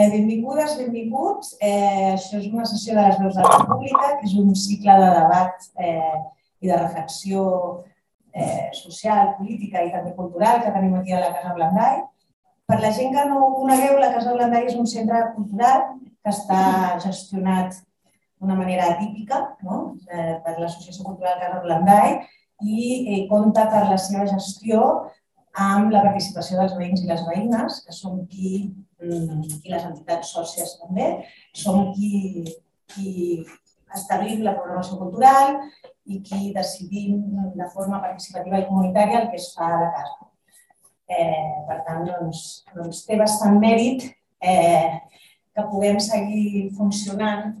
Eh, benvingudes, benvinguts. Eh, això és una sessió de les veus de la República, que és un cicle de debat eh, i de reflexió eh, social, política i també cultural que tenim aquí a la Casa Blandai. Per la gent que no ho conegueu, la Casa Blandai és un centre cultural que està gestionat d'una manera atípica no? eh, per l'Associació Cultural Casa Blandai i eh, compta per la seva gestió amb la participació dels veïns i les veïnes, que són qui i les entitats sòcies també, som qui, qui establim la programació cultural i qui decidim de forma participativa i comunitària el que es fa a la casa. Eh, per tant, doncs, doncs té bastant mèrit eh, que puguem seguir funcionant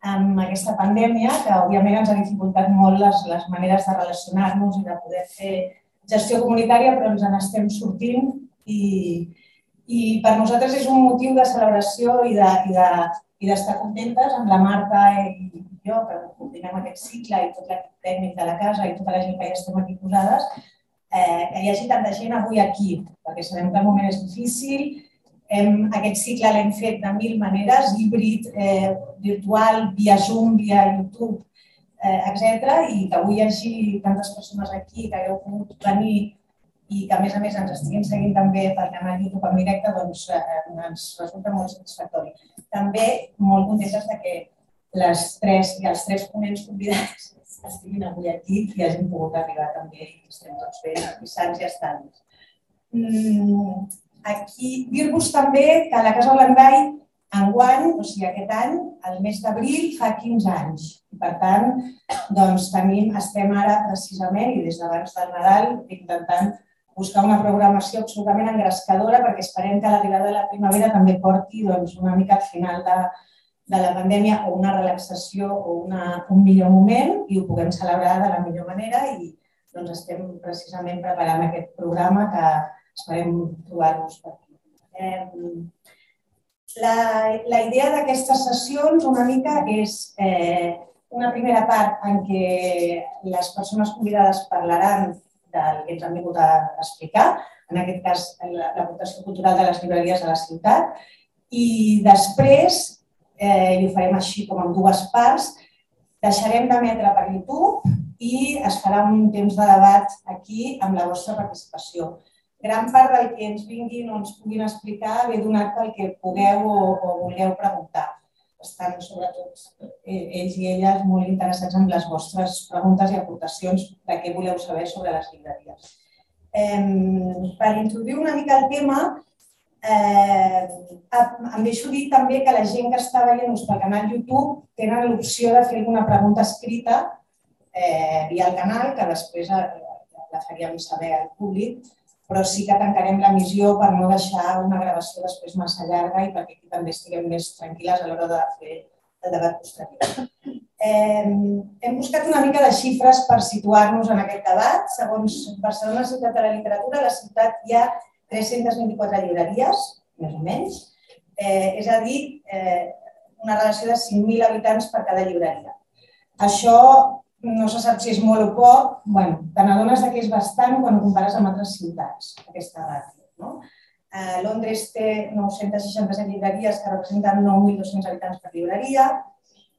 amb aquesta pandèmia, que òbviament ens ha dificultat molt les, les maneres de relacionar-nos i de poder fer gestió comunitària, però ens n'estem sortint i, i per nosaltres és un motiu de celebració i d'estar de, i de, i contentes amb la Marta i jo, que continuem aquest cicle i tot l'equip tècnic de la casa i tota la gent que ja estem aquí posades, eh, que hi hagi tanta gent avui aquí, perquè sabem que el moment és difícil, hem, aquest cicle l'hem fet de mil maneres, híbrid, eh, virtual, via Zoom, via YouTube, eh, etc. i que avui hi hagi tantes persones aquí que hagueu pogut venir i que a més a més ens estiguin seguint també per canal YouTube en directe, doncs eh, ens resulta molt satisfactori. També molt contentes de que les tres i els tres ponents convidats estiguin avui aquí i hagin pogut arribar també i estem tots bé i sants i estants. Mm, aquí dir-vos també que la Casa Blandai enguany, o sigui aquest any, el mes d'abril fa 15 anys. I per tant, doncs tenim, estem ara precisament i des d'abans del Nadal intentant buscar una programació absolutament engrescadora perquè esperem que l'arribada de la primavera també porti doncs, una mica al final de, de la pandèmia o una relaxació o una, un millor moment i ho puguem celebrar de la millor manera i doncs, estem precisament preparant aquest programa que esperem trobar-nos per aquí. Eh, la, la idea d'aquestes sessions una mica és eh, una primera part en què les persones convidades parlaran del que ens han vingut a explicar, en aquest cas l'aportació cultural de les llibreries de la ciutat, i després, eh, i ho farem així com en dues parts, deixarem d'emetre per YouTube i es farà un temps de debat aquí amb la vostra participació. Gran part del que ens vinguin o ens puguin explicar ve donat pel que pugueu o, o vulgueu preguntar estan sobretot eh, ells i elles molt interessats en les vostres preguntes i aportacions de què voleu saber sobre les llibreries. Per introduir una mica el tema, eh, em deixo dir també que la gent que està veient-nos pel canal YouTube tenen l'opció de fer alguna pregunta escrita eh, via el canal, que després eh, la faríem saber al públic, però sí que tancarem l'emissió per no deixar una gravació després massa llarga i perquè aquí també estiguem més tranquil·les a l'hora de fer el debat posterior. Eh, hem buscat una mica de xifres per situar-nos en aquest debat. Segons Barcelona Ciutat de la Literatura, a la ciutat hi ha 324 llibreries, més o menys. Eh, és a dir, eh, una relació de 5.000 habitants per cada llibreria. Això no se sap si és molt o poc, bueno, te n'adones que és bastant quan ho compares amb altres ciutats, aquesta ràtio. No? Eh, Londres té 967 llibreries que representen 9.200 habitants per llibreria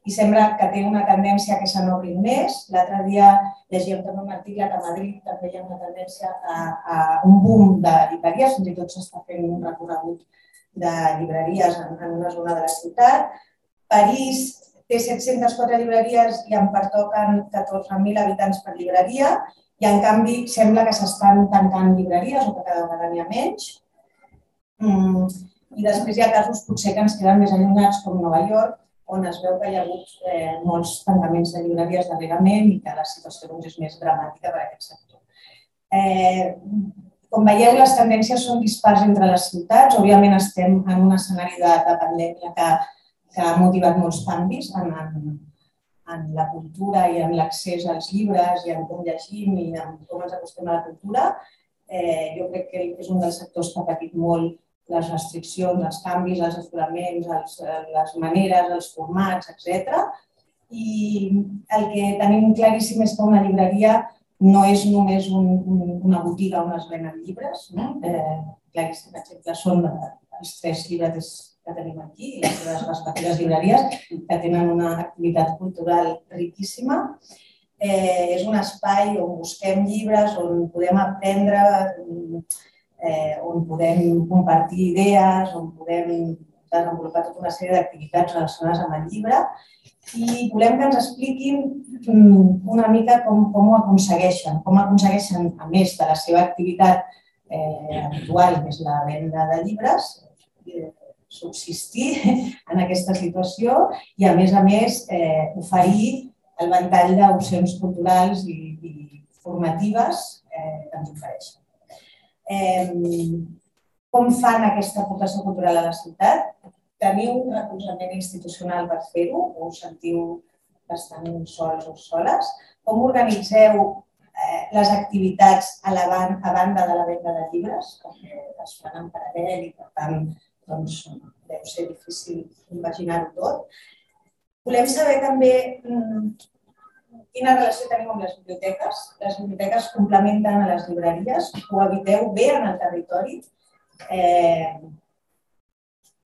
i sembla que té una tendència que se n'obrin més. L'altre dia llegíem també un article que a Madrid també hi ha una tendència a, a un boom de llibreries, fins i tot s'està fent un recorregut de llibreries en, en una zona de la ciutat. París té 704 llibreries i en pertoquen 14.000 habitants per llibreria i en canvi sembla que s'estan tancant llibreries o que cada vegada n'hi ha menys. Mm, I després hi ha casos potser que ens queden més allunyats com Nova York, on es veu que hi ha hagut eh, molts tancaments de llibreries darrerament i que la situació doncs, és més dramàtica per a aquest sector. Eh, com veieu, les tendències són dispars entre les ciutats. Òbviament estem en un escenari de, de pandèmia que que ha motivat molts canvis en, en, en la cultura i en l'accés als llibres i en com llegim i en com ens acostem a la cultura. Eh, jo crec que és un dels sectors que ha patit molt les restriccions, els canvis, els aforaments, els, les maneres, els formats, etc. I el que tenim claríssim és que una llibreria no és només un, un, una botiga on es venen llibres. No? Eh, claríssim, exemple, són els tres llibres que tenim aquí, i les seves respectives llibreries, que tenen una activitat cultural riquíssima. Eh, és un espai on busquem llibres, on podem aprendre, eh, on podem compartir idees, on podem desenvolupar tota una sèrie d'activitats relacionades amb el llibre i volem que ens expliquin mm, una mica com, com ho aconsegueixen, com aconsegueixen, a més de la seva activitat eh, habitual, que és la venda de llibres, eh, subsistir en aquesta situació i, a més a més, eh, oferir el ventall d'opcions culturals i, i formatives eh, que ens ofereixen. Eh, com fan aquesta aportació cultural a la ciutat? Teniu un recolzament institucional per fer-ho o us sentiu bastant sols o soles? Com organitzeu eh, les activitats a, la ban a banda de la venda de llibres, perquè es fan en paral·lel i per tant doncs, deu ser difícil imaginar-ho tot. Volem saber també mm, quina relació tenim amb les biblioteques. Les biblioteques complementen a les llibreries, ho habiteu bé en el territori Eh,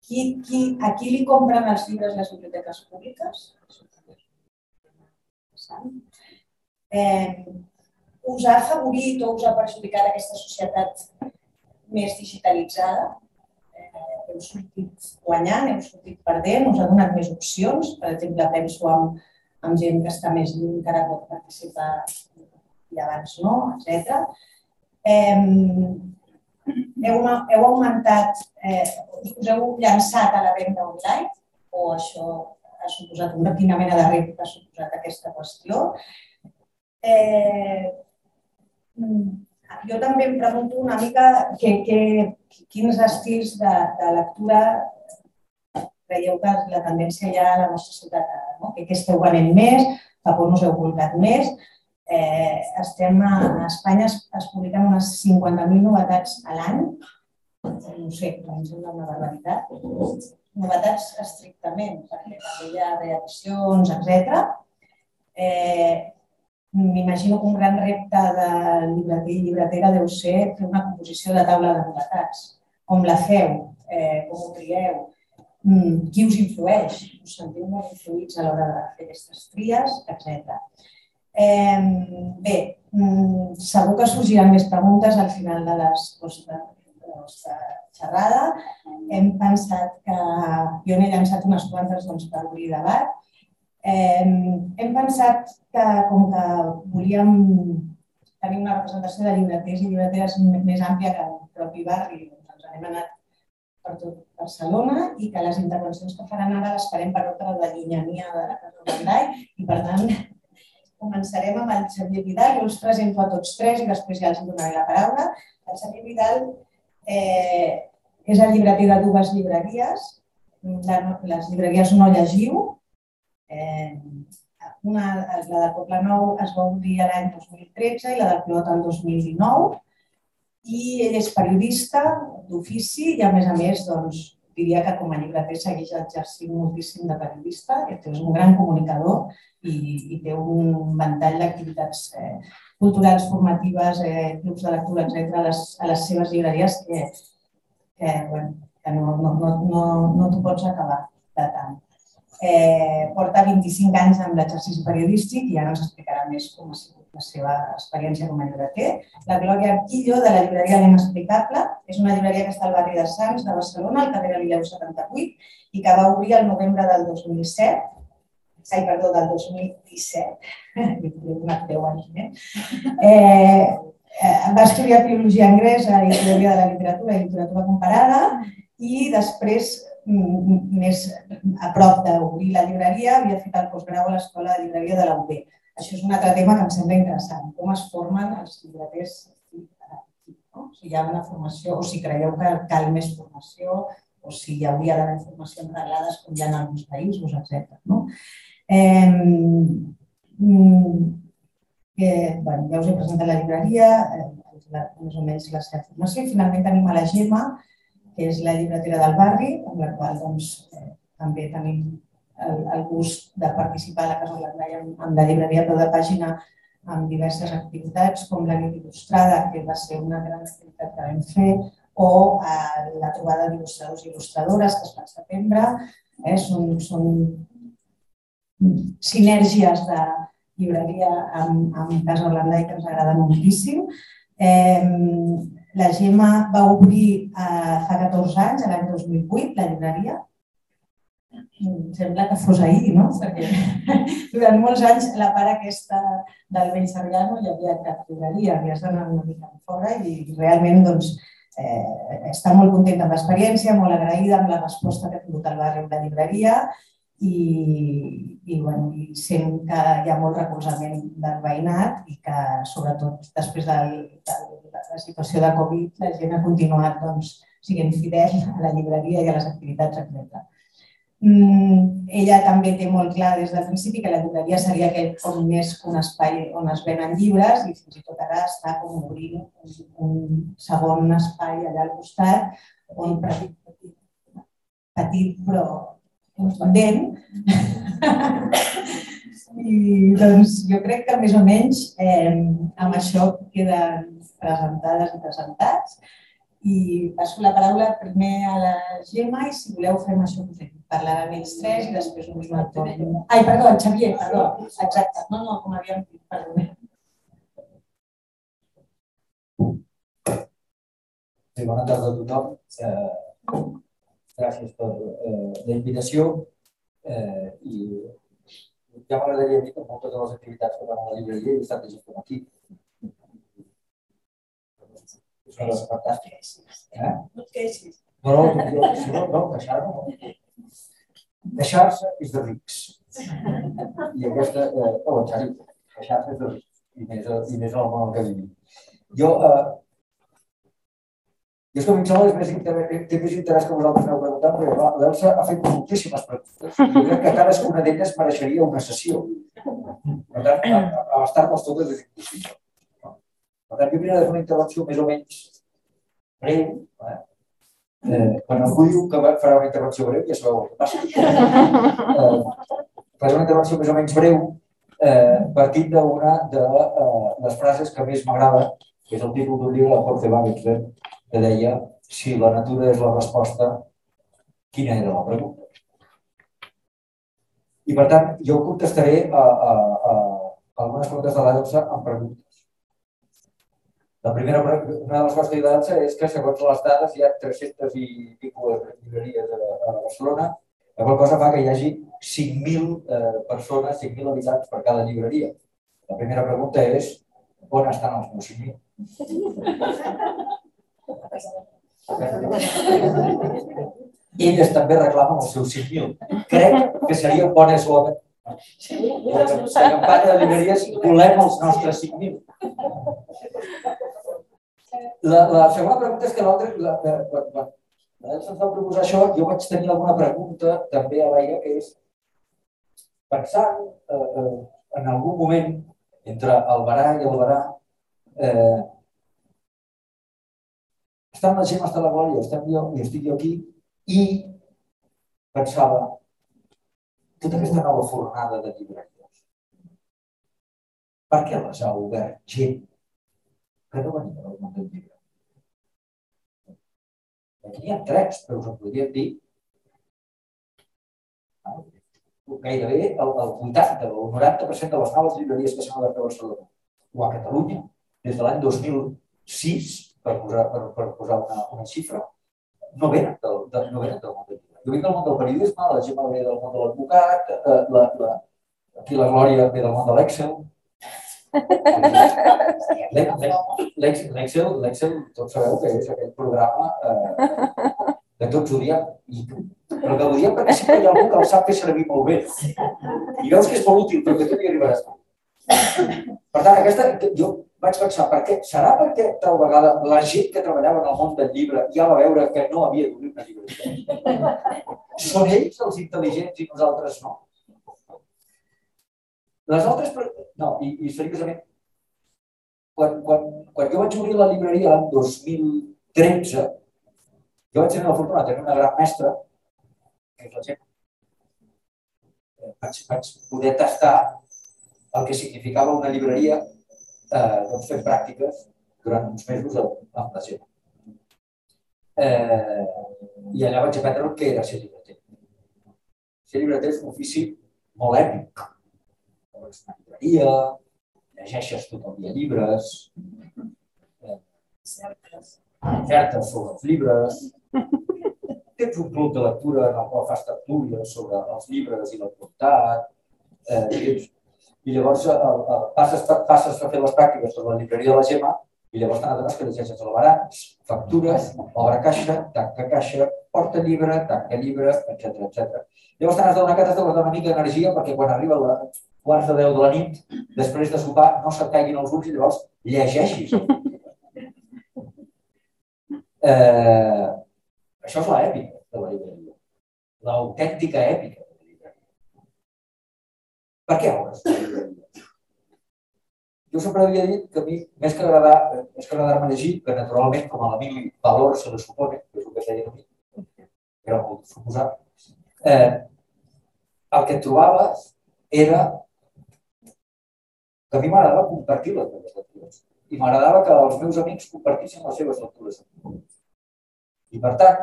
qui, qui, a qui li compren els llibres les biblioteques públiques? Eh, us ha afavorit o us ha perjudicat aquesta societat més digitalitzada? Heu sortit guanyant, heu sortit perdent, us ha donat més opcions? Per exemple, penso en, en gent que està més lluny, que ara pot participar i abans no, etc. Eh, heu, heu augmentat, eh, us heu llançat a la venda online o això ha suposat una, quina mena de repte ha suposat aquesta qüestió? Eh, jo també em pregunto una mica que, que, quins estils de, de lectura creieu que la tendència hi ha a la nostra ciutat, no? que, que esteu venent més, cap on us heu volcat més, eh, estem a, a Espanya es, es publiquen unes 50.000 novetats a l'any. No sé, em sembla una barbaritat. Novetats estrictament, perquè també hi ha reaccions, etc. Eh, M'imagino que un gran repte de llibreter i llibretera deu ser fer una composició de taula de novetats. Com la feu? Eh, com ho trieu? Mm, qui us influeix? Us sentiu molt influïts a l'hora de fer aquestes tries, etc. Eh, bé, mm, segur que sorgiran més preguntes al final de, les, la nostra xerrada. Hem pensat que jo n'he llançat unes quantes doncs, per obrir debat. Eh, hem pensat que com que volíem tenir una representació de llibreters i llibreteres més àmplia que el propi barri, doncs ens n'hem anat per tot Barcelona i que les intervencions que faran ara les farem per ordre de llunyania de la Casa Bandai i per tant Començarem amb el Xavier Vidal, jo us presento a tots tres i després ja els donaré la paraula. El Xavier Vidal eh, és el llibreter de dues llibreries, les llibreries No Llegiu. Eh, una, la de Poble Nou es va obrir l'any 2013 i la de Clot el 2019. I ell és periodista d'ofici i, a més a més, doncs, diria que com a llibreter segueix exercint moltíssim de periodista, que és un gran comunicador i, i té un ventall d'activitats eh, culturals, formatives, eh, clubs de lectura, etc. A les, a les seves llibreries que, que, bueno, que no, no, no, no, no t'ho pots acabar de tant. Eh, porta 25 anys amb l'exercici periodístic i ara ens explicarà més com ha sigut la seva experiència com a llibreter. La Glòria Arquillo, de la llibreria L'Inexplicable, és una llibreria que està al barri de Sants, de Barcelona, al carrer Galileu 78, i que va obrir el novembre del 2007, ai, perdó, del 2017, una 10 anys, eh? eh? va estudiar Filologia Anglesa i Teoria de la Literatura i Literatura Comparada i després, més a prop d'obrir la llibreria, havia fet el postgrau a l'Escola de Llibreria de la UB això és un altre tema que em sembla interessant, com es formen els llibreters no? si hi ha una formació o si creieu que cal més formació o si hi hauria d'haver formacions reglades com hi ha en alguns països, etc. No? Eh, eh, bueno, ja us he presentat la llibreria, eh, més o menys la seva formació, i finalment tenim a la Gemma, que és la llibretera del barri, amb la qual doncs, eh, també tenim el, el gust de participar a la Casa Blandai amb, amb la llibreria peu de pàgina amb diverses activitats, com la nit il·lustrada, que va ser una gran activitat que vam fer, o eh, la trobada d'il·lustradors i il·lustradores que es fa al setembre. Eh, són, són sinergies de llibreria amb, amb Casa Holandai que ens agrada moltíssim. Eh, la Gemma va obrir eh, fa 14 anys, l'any 2008, la llibreria, sembla que fos ahir, no? Perquè durant molts anys la part aquesta del vell Sarrià no hi havia cap llibreria, havies d'anar una mica fora i realment doncs, eh, està molt contenta amb l'experiència, molt agraïda amb la resposta que ha tingut el barri de llibreria i, i, bueno, i sent que hi ha molt recolzament del veïnat i que sobretot després del, del, la situació de Covid la gent ha continuat doncs, siguent fidel a la llibreria i a les activitats, etc. Mm, ella també té molt clar des del principi que la llibreria seria aquell com més un espai on es venen llibres i fins i tot ara està com obrint un, un segon espai allà al costat on petit, petit, petit però contundent. I doncs jo crec que més o menys eh, amb això queden presentades i presentats i passo la paraula primer a la Gemma i si voleu fem això que fem. Parlaran ells tres i després un torn. Ai, perdó, el Xavier, perdó. Exacte. No, no, com havíem dit, perdó. Sí, bona tarda a tothom. Eh, gràcies per eh, la invitació eh, i ja m'agradaria dir que moltes de les activitats que van a la llibreria he estat llegint com aquí és una cosa fantàstica. Eh? Queixis. No, no, no, no. Queixar-se és de rics. I aquesta, eh, oh, Xavi, queixar-se és de rics. I més, i més en el món que vivim. Jo, eh, és que a em sembla que té més interès que vosaltres m'heu preguntat, perquè l'Elsa ha fet moltíssimes preguntes. Jo crec que cadascuna d'elles mereixeria una sessió. Per tant, abastar-nos totes és impossible. Per tant, jo havia de fer una intervenció més o menys breu. Eh? Eh, quan algú diu que farà una intervenció breu, ja sabeu el que passa. Eh, faré una intervenció més o menys breu eh, partint d'una de eh, les frases que més m'agrada, que és el títol d'un llibre de Jorge Wagner, que deia si la natura és la resposta, quina era la pregunta? I per tant, jo contestaré a, a, a algunes preguntes de l'Elsa amb preguntes. La primera, una de les coses que dansa és que, segons les dades, hi ha 300 i tipus llibreries a, a Barcelona, la qual cosa fa que hi hagi 5.000 eh, persones, 5.000 habitants per cada llibreria. La primera pregunta és, on estan els meus 5.000? Elles també reclamen els seus 5.000. Crec que seria un bon eslògan. La campanya de llibreries volem els nostres 5.000. La, la segona pregunta és que l'altre, quan, quan se'ns va proposar això, jo vaig tenir alguna pregunta també a l'aire que és pensant eh, eh, en algun moment entre el Barà i el Barà eh, estan la gent, està la Glòria, estem jo i estic jo aquí i pensava tota aquesta nova fornada de llibreries per què les ha obert gent que no venia del món del llibre. Aquí n'hi ha tres, però us en podríem dir gairebé el, el 80 o el 90% de les noves llibreries que s'han obert a Barcelona o a Catalunya des de l'any 2006, per posar, per, per posar una, una xifra, no venen del, de, no venen del món del llibre. Jo vinc del món del periodisme, la Gemma ve del món de l'advocat, eh, la, la, aquí la Glòria ve del món de l'Excel, L'Excel, tots sabeu que és aquell programa eh, que tots odiem, i, però que odiem perquè sempre hi ha algú que el sap fer servir molt bé. I veus que és molt útil, però que tu hi arribaràs. Per tant, aquesta, jo vaig pensar, per què? Serà perquè tal vegada la gent que treballava en el món del llibre ja va veure que no havia d'obrir una llibreria? Són ells els intel·ligents i nosaltres no? Les altres... No, i, i seriosament, quan, quan, quan jo vaig obrir la llibreria l'any 2013, jo vaig tenir la fortuna de tenir una gran mestra, que és la gent. Vaig, vaig poder tastar el que significava una llibreria eh, doncs fent pràctiques durant uns mesos amb la gent. Eh, I allà vaig aprendre el que era ser llibreter. Ser llibreter és un ofici molt èpic. A una llibreria, llegeixes tot el dia llibres, eh, ofertes sobre els llibres, tens un club de lectura en el qual fas tertúlies sobre els llibres i l'autoritat, eh, tens i llavors el, el, passes, passes a fer les pràctiques per la llibreria de la Gemma i llavors t'adones que llegeixes el barat, factures, obre caixa, tanca caixa, porta llibre, tanca llibre, etc etc. Llavors t'has d'adonar que t'has de guardar una mica d'energia perquè quan arriba la quarts de deu de la nit, després de sopar, no se't caiguin els ulls i llavors llegeixis. Eh, això és l'èpica de la llibreria. L'autèntica èpica de. Per què obres? jo sempre havia dit que a mi, més que agradar, més que agradar-me llegir, que naturalment, com a l'Emili Valor se li supone, que és el que feia a mi, que era molt suposat, eh, el que trobaves era que a mi m'agradava compartir les meves lectures i m'agradava que els meus amics compartissin les seves lectures. I per tant,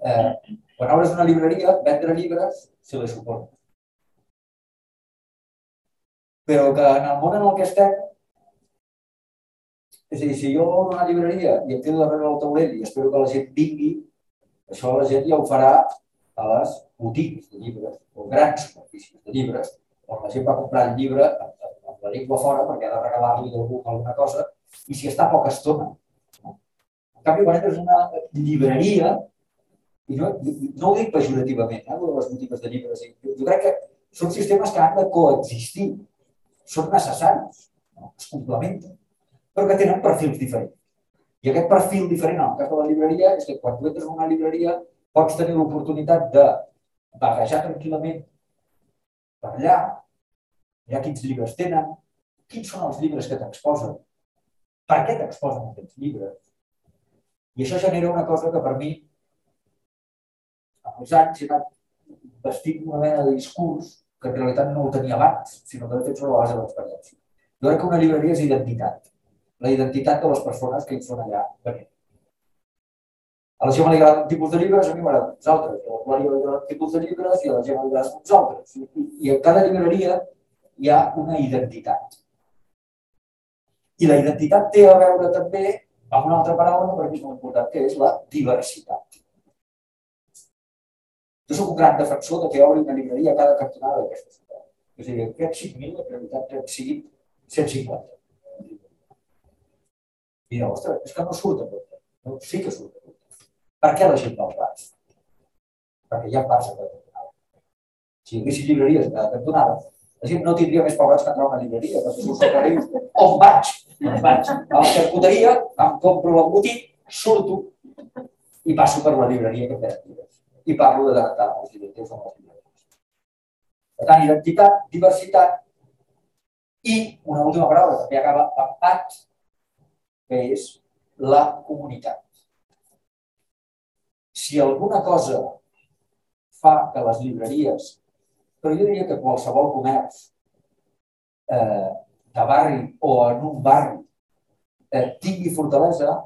eh, quan obres una llibreria, vendre llibres se li supone però que en el món en el que estem, és a dir, si jo obro una llibreria i em quedo darrere del taulell i espero que la gent vingui, això la gent ja ho farà a les botigues de llibres o grans superfícies de llibres, on la gent va comprar el llibre amb la llengua fora perquè ha de regalar-li algú alguna cosa i si està poca estona. En canvi, quan entres una llibreria, i no, no ho dic pejorativament, eh, de les botigues de llibres, jo crec que són sistemes que han de coexistir són necessaris, es complementen, però que tenen perfils diferents. I aquest perfil diferent, en el cas de la llibreria, és que quan tu entres en una llibreria pots tenir l'oportunitat de bagajar tranquil·lament allà, mirar quins llibres tenen, quins són els llibres que t'exposen, per què t'exposen aquests llibres. I això genera una cosa que per mi, amb els anys, he anat vestint una mena de discurs que en realitat no ho tenia abans, sinó que l'he fet sobre la base de l'experiència. Jo crec que una llibreria és identitat. La identitat de les persones que hi són allà venint. A la Gemma li agraden un tipus de llibres, a mi m'agraden uns altres. A la Glòria li agraden un tipus de llibres i a la Gemma li agraden uns altres. I, I a cada llibreria hi ha una identitat. I la identitat té a veure també amb una altra paraula per mi molt important, que és la diversitat. Jo soc un gran defensor de que obri una llibreria a cada cantonada d'aquesta ciutat. És a dir, aquests 5.000, la prioritat que siguin 150. I direu, ostres, és que no surt a tot. No, sí que surt a tot. Per què la gent va als bars? Perquè hi ha bars a cada cantonada. Si hi haguessin llibreries a cada cantonada, la gent no tindria més pagats que entrar a una llibreria, perquè surt al carrer on vaig? On vaig? A la xarcuteria, em compro l'embotit, surto i passo per la llibreria que té llibres i parlo de tractar els directius amb els directius. Per tant, identitat, diversitat i una última paraula, també acaba amb at, que és la comunitat. Si alguna cosa fa que les llibreries, però jo diria que qualsevol comerç eh, de barri o en un barri eh, tingui fortalesa,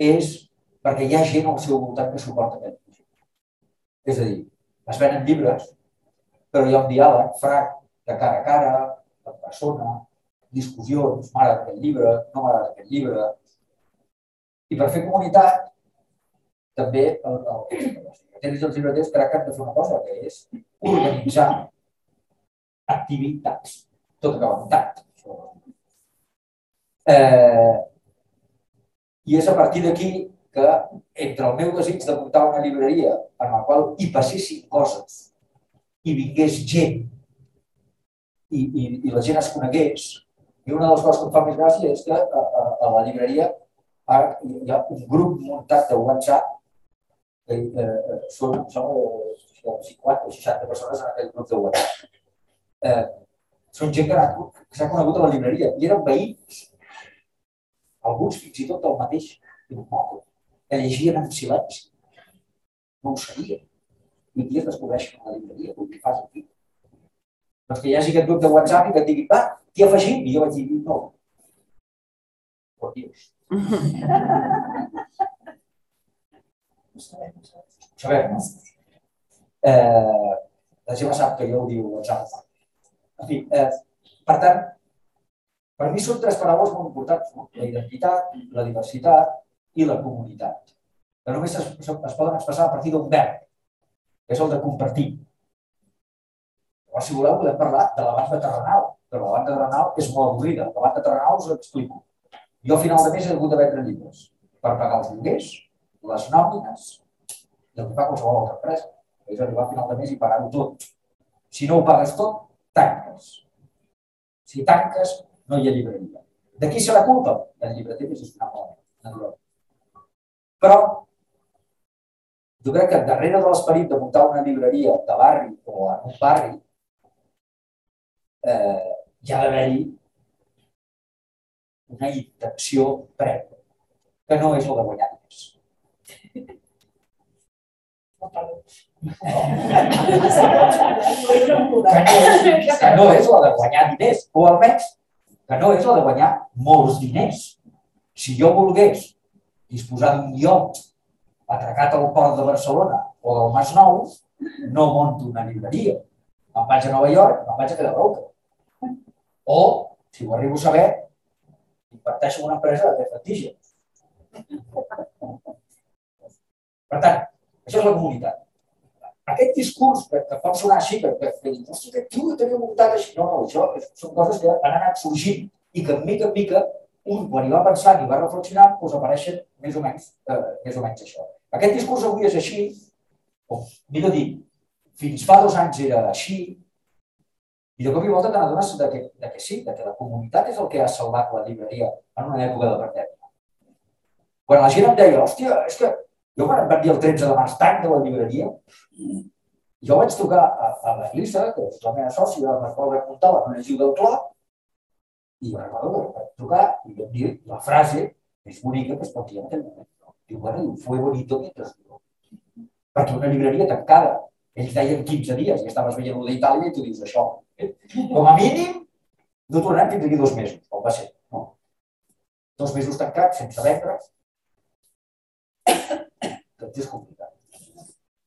és perquè hi ha gent al seu voltant que suporta aquest és a dir, es venen llibres, però hi ha un diàleg franc, de cara a cara, en persona, discussions, m'agrada aquest llibre, no m'agrada aquest llibre. I per fer comunitat, també el, el, el tens els llibreters crec que han de fer una cosa, que és organitzar activitats. Tot acaba tat. Eh, I és a partir d'aquí que entre el meu desig de muntar una llibreria en la qual hi passessin coses i vingués gent i, i, i la gent es conegués, i una de les coses que em fa més gràcia és que a, a, a la llibreria ara hi ha un grup muntat de WhatsApp que eh, són, són 50 o 60 persones en aquell grup de WhatsApp. Eh, són gent que, que s'ha conegut a la llibreria i eren veïns, alguns fins i tot del mateix immoble que llegien en silenci. No ho sabien. I aquí es descobreixen a la llibreria, el que fas aquí. Doncs que hi hagi aquest grup de WhatsApp i que et digui, va, t'hi afegim. I jo vaig dir, no. Por Dios. Ho sabem, ho sabem. Ho sabem, no? Eh, la Gemma sap que jo ho diu l'example. En fi, eh, per tant, per mi són tres paraules molt importants, no? la identitat, la diversitat i la comunitat, que només es, es poden expressar a partir d'un verb, que és el de compartir. Llavors, si voleu, podem parlar de la banda terrenal, però la banda terrenal és molt avorrida. La banda terrenal us ho explico. Jo a final de mes he hagut de vendre llibres per pagar els lloguers, les nòmines i el que fa qualsevol altra empresa. És arribar a final de mes i pagar-ho tot. Si no ho pagues tot, tanques. Si tanques, no hi ha llibreria. De qui serà culpa? Del llibreter que gestionar malament, Però jo crec que darrere de l'esperit de muntar una llibreria de barri o en un barri eh, hi ha d'haver-hi una intenció prèvia, que no és la de guanyar diners. que no és la de guanyar diners, o almenys que no és la de guanyar molts diners. Si jo volgués disposar d'un lloc atracat al port de Barcelona o del Masnou, no monto una llibreria. Me'n vaig a Nova York, me'n vaig a Cadabroca. O, si ho arribo a saber, imparteixo una empresa de prestigi. Per tant, això és la comunitat. Aquest discurs que, que pot sonar així, que, que, que dius, tio ho tenia muntat així. No, no, això són coses que han anat sorgint i que, mica en mica, un, quan hi va pensar i va reflexionar, doncs apareixen més o menys, eh, més o menys això. Aquest discurs avui és així, o millor dir, fins fa dos anys era així, i de cop i volta te n'adones de, que, de que sí, de que la comunitat és el que ha salvat la llibreria en una època de pandèmia. Quan la gent em deia, hòstia, és que jo quan em van dir el 13 de març tant de la llibreria, jo vaig trucar a, a la Lisa, que és la meva sòcia, amb la qual vam muntar la Conexió del Clot, i recordo que vaig trucar i vam dir la frase més bonica que es pot dir en aquell moment. Diu, bueno, fue bonito mientras duró. Perquè una llibreria tancada, ells deien 15 dies i estaves veient una d'Itàlia i tu dius això. Com a mínim, no tornarem fins aquí dos mesos, com va ser. No. Dos mesos tancats, sense vendre. Tot és complicat.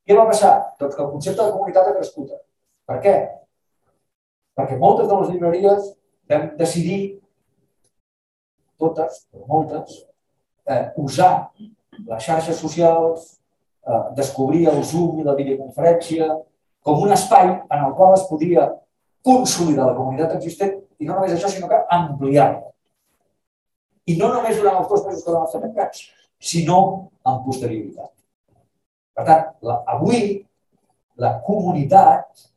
Què va passar? Doncs que el concepte de comunitat ha crescut. Per què? Perquè moltes de les llibreries vam decidir, totes, però moltes, eh, usar les xarxes socials, eh, descobrir el Zoom i la videoconferència com un espai en el qual es podia consolidar la comunitat existent i no només això, sinó que ampliar-la. I no només durant els dos mesos que vam estar tancats, sinó en posterioritat. Per tant, la, avui la comunitat,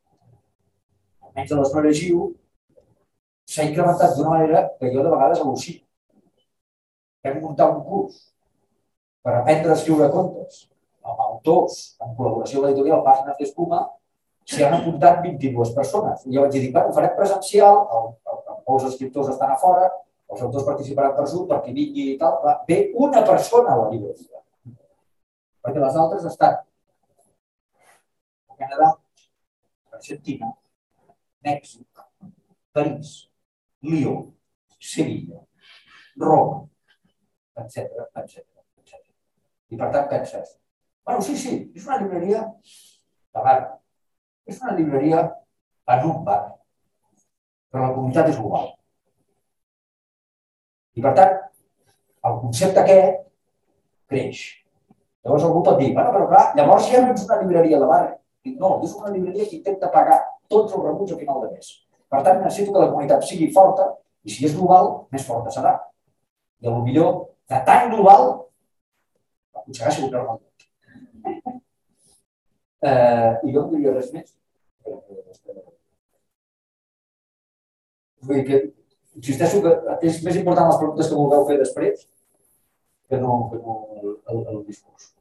almenys de l'Escola Giu, s'ha incrementat d'una manera que jo de vegades al·lucino. Hem muntat un curs per aprendre a escriure contes amb autors, en col·laboració amb l'editorial Pàgines d'Espuma, s'hi han apuntat 22 persones. I jo vaig dir, bueno, ho farem presencial, el, el, el, molts escriptors estan a fora, els autors participaran per Zoom, perquè vingui i tal. Ve una persona a la llibreria perquè les altres estan a Canadà, Argentina, Mèxic, París, Lió, Sevilla, Roma, etc etc etc. I per tant penses, bueno, sí, sí, és una llibreria de bar, és una llibreria en un bar, però la comunitat és global. I per tant, el concepte aquest creix. Llavors algú pot dir, bueno, però clar, llavors ja no ets una llibreria de barri. Dic, no, és una llibreria que intenta pagar tots els rebuts a final de mes. Per tant, necessito que la comunitat sigui forta i si és global, més forta serà. I a lo millor, de tan global, aconsegueixo un normal. Eh, I jo no diria res més. Vull dir que insisteixo que és més important les preguntes que vulgueu fer després que no, que no el, el discurs.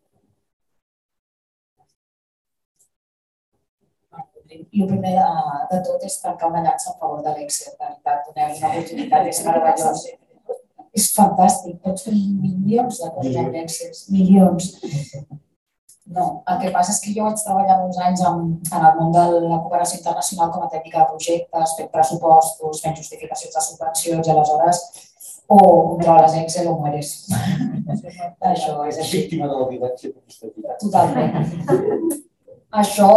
El primer de, de tot és tancar una llança a favor de l'èxit. De veritat, donem una oportunitat, és meravellós. És fantàstic, pots fer milions de conferències, milions. No, el que passa és que jo vaig treballar molts anys en, en el món de la cooperació internacional com a tècnica de projectes, fent pressupostos, fent justificacions de subvencions i aleshores o controles Excel o mueres. Això és així. Víctima de la violència administrativa. Totalment. Això